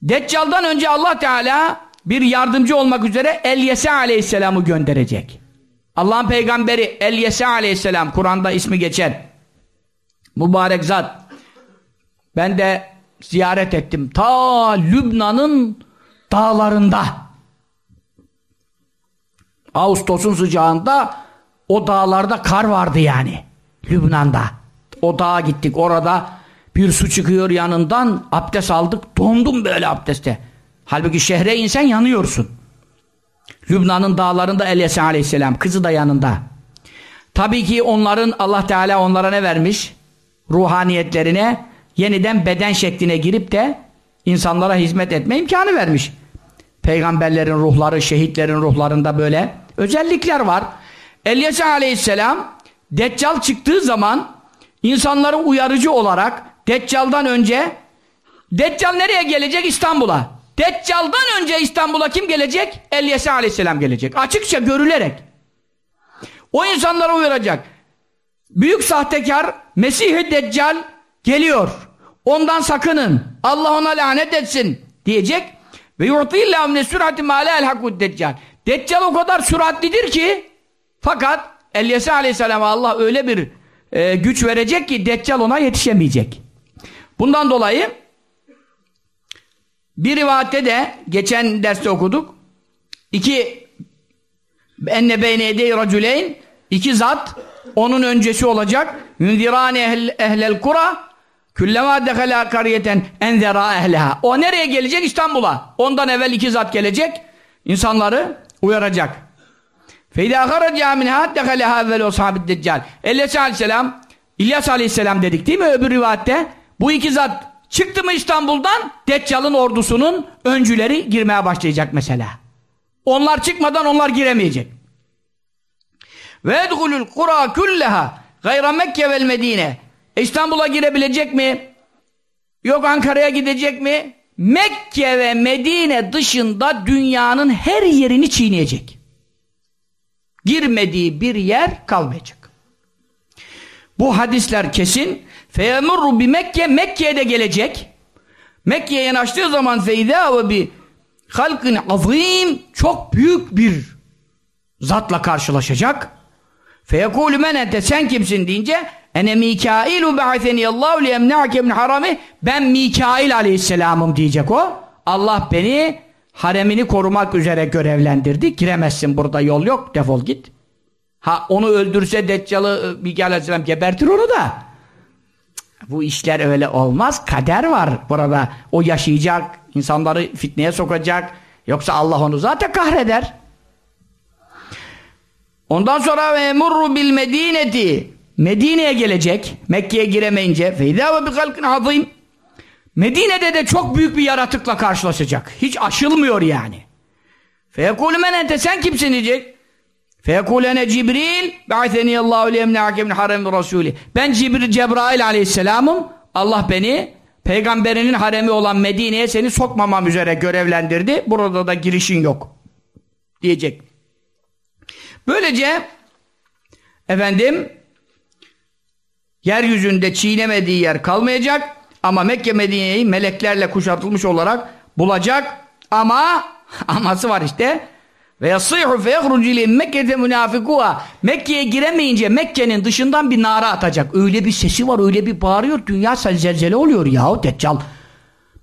Deccal'dan önce Allah Teala bir yardımcı olmak üzere Elyese aleyhisselamı gönderecek. Allah'ın peygamberi Elyese aleyhisselam Kur'an'da ismi geçer. Mübarek zat. Ben de ziyaret ettim. Ta Lübnan'ın dağlarında. Ağustos'un sıcağında o dağlarda kar vardı yani. Lübnan'da. O dağa gittik. Orada bir su çıkıyor yanından. Abdest aldık. Dondum böyle abdeste. Halbuki şehre insen yanıyorsun. Lübnan'ın dağlarında Elyesa aleyhisselam. Kızı da yanında. Tabii ki onların Allah Teala onlara ne vermiş? Ruhaniyetlerine yeniden beden şekline girip de insanlara hizmet etme imkanı vermiş. Peygamberlerin ruhları, şehitlerin ruhlarında böyle özellikler var. Elyesa aleyhisselam Deccal çıktığı zaman insanları uyarıcı olarak Deccal'dan önce Deccal nereye gelecek? İstanbul'a. Deccal'dan önce İstanbul'a kim gelecek? Elyesa aleyhisselam gelecek. Açıkça görülerek. O insanlara uyaracak. Büyük sahtekar Mesih-i Deccal geliyor. Ondan sakının. Allah ona lanet etsin diyecek. Ve yu'tillahum ne sürati ma la elhakud deccal. Deccal o kadar süratlidir ki fakat Elyesa aleyhisselama Allah öyle bir e, güç verecek ki Deccal ona yetişemeyecek. Bundan dolayı bir rivayette de geçen derste okuduk. İki enne beyne edey racüleyn iki zat onun öncesi olacak. Yundirane ehl, ehlel kura Küllema dekhala kariyeten enzera ehleha. O nereye gelecek? İstanbul'a. Ondan evvel iki zat gelecek. insanları uyaracak. Feyda haraca minha dekhala evvel ashabid deccal. İlyas aleyhisselam İlyas aleyhisselam dedik değil mi öbür rivayette? Bu iki zat çıktı mı İstanbul'dan Deccal'ın ordusunun öncüleri girmeye başlayacak mesela. Onlar çıkmadan onlar giremeyecek. Edhulul kura kulleha gayra Mekke vel Medine. İstanbul'a girebilecek mi? Yok Ankara'ya gidecek mi? Mekke ve Medine dışında dünyanın her yerini çiğneyecek. Girmediği bir yer kalmayacak. Bu hadisler kesin. Feyemurru bi Mekke, Mekke'ye de gelecek. Mekke'ye yanaştığı zaman feyda ve bi halkın azim çok büyük bir zatla karşılaşacak. Feyekûlü men ente sen kimsin deyince ene Mikailu ba'atheniyallahu liyemna'ke min harami ben Mikail aleyhisselamım diyecek o. Allah beni haremini korumak üzere görevlendirdi. Giremezsin burada yol yok defol git. Ha onu öldürse Deccal'ı e, Mikail aleyhisselam gebertir onu da. Bu işler öyle olmaz. Kader var burada. O yaşayacak, insanları fitneye sokacak. Yoksa Allah onu zaten kahreder. Ondan sonra ve murru bil medineti Medine'ye gelecek. Mekke'ye giremeyince feyda ve bi halkın azim. Medine'de de çok büyük bir yaratıkla karşılaşacak. Hiç aşılmıyor yani. Feyekûlü men ente sen kimsin diyecek. Feyekûlene Cibril be'atheniyallahu liyemne'ake min harem rasûli. Ben Cibril Cebrail aleyhisselamım. Allah beni peygamberinin haremi olan Medine'ye seni sokmamam üzere görevlendirdi. Burada da girişin yok. Diyecek. Böylece efendim yeryüzünde çiğnemediği yer kalmayacak ama Mekke Medine'yi meleklerle kuşatılmış olarak bulacak ama aması var işte ve yasihu fe yahrucu ile Mekke'de münafikuha Mekke'ye giremeyince Mekke'nin dışından bir nara atacak. Öyle bir sesi var, öyle bir bağırıyor. Dünya zelzele oluyor yahu Deccal.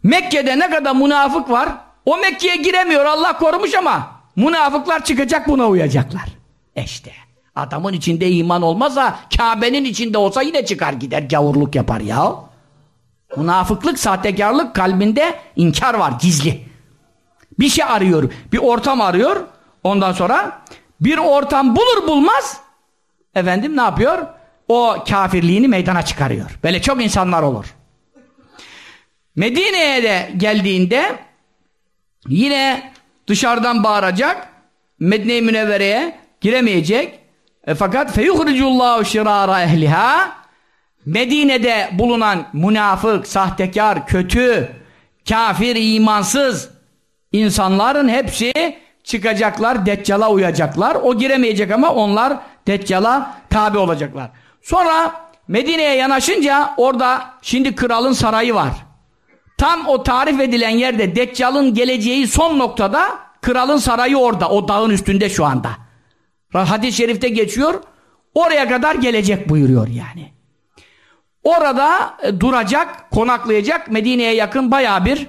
Mekke'de ne kadar münafık var? O Mekke'ye giremiyor. Allah korumuş ama münafıklar çıkacak buna uyacaklar. İşte adamın içinde iman olmazsa Kabe'nin içinde olsa yine çıkar gider gavurluk yapar ya. Münafıklık, sahtekarlık kalbinde inkar var gizli. Bir şey arıyor, bir ortam arıyor. Ondan sonra bir ortam bulur bulmaz efendim ne yapıyor? O kafirliğini meydana çıkarıyor. Böyle çok insanlar olur. Medine'ye de geldiğinde yine dışarıdan bağıracak Medine-i Münevvere'ye giremeyecek. E, fakat feyuhricullahu şirara ehliha Medine'de bulunan münafık, sahtekar, kötü, kafir, imansız insanların hepsi çıkacaklar, Deccal'a uyacaklar. O giremeyecek ama onlar Deccal'a tabi olacaklar. Sonra Medine'ye yanaşınca orada şimdi kralın sarayı var. Tam o tarif edilen yerde Deccal'ın geleceği son noktada kralın sarayı orada. O dağın üstünde şu anda. Hadis-i şerifte geçiyor. Oraya kadar gelecek buyuruyor yani. Orada e, duracak, konaklayacak. Medine'ye yakın baya bir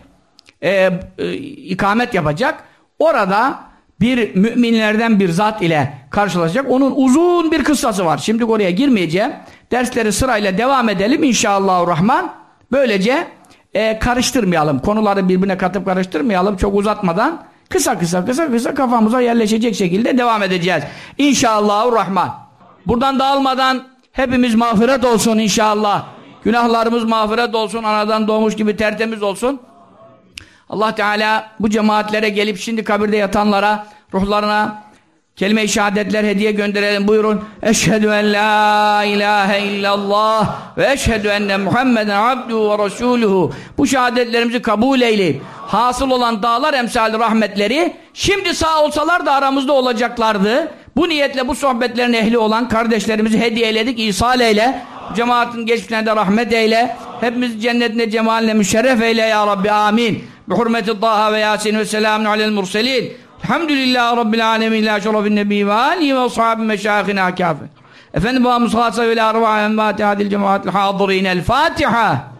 e, e, ikamet yapacak. Orada bir müminlerden bir zat ile karşılaşacak. Onun uzun bir kıssası var. Şimdi oraya girmeyeceğim. Dersleri sırayla devam edelim inşallahurrahman. Böylece e, karıştırmayalım. Konuları birbirine katıp karıştırmayalım. Çok uzatmadan kısa kısa kısa kısa kafamıza yerleşecek şekilde devam edeceğiz. İnşallahurrahman. Buradan dağılmadan hepimiz mağfiret olsun inşallah. Günahlarımız mağfiret olsun. Anadan doğmuş gibi tertemiz olsun. Allah Teala bu cemaatlere gelip şimdi kabirde yatanlara, ruhlarına kelime-i şehadetler hediye gönderelim. Buyurun. Eşhedü en la ilahe illallah ve eşhedü enne Muhammeden abduhu ve resuluhu. Bu şehadetlerimizi kabul eyleyip hasıl olan dağlar emsali rahmetleri şimdi sağ olsalar da aramızda olacaklardı. Bu niyetle bu sohbetlerin ehli olan kardeşlerimizi hediye eyledik. İsal eyle. Cemaatin geçmişlerinde rahmet eyle. Hepimizi cennetine cemaline müşerref eyle ya Rabbi. Amin. Bi hurmeti Taha ve Yasin ve selamun alel murselin. Elhamdülillahi Rabbil alemin. La şerefin nebi ve alihi ve ashabi meşâhına kâfir. Efendim bu Musa ve la arvâ envâti hadil cemaatil hâzırîn. El Fatiha.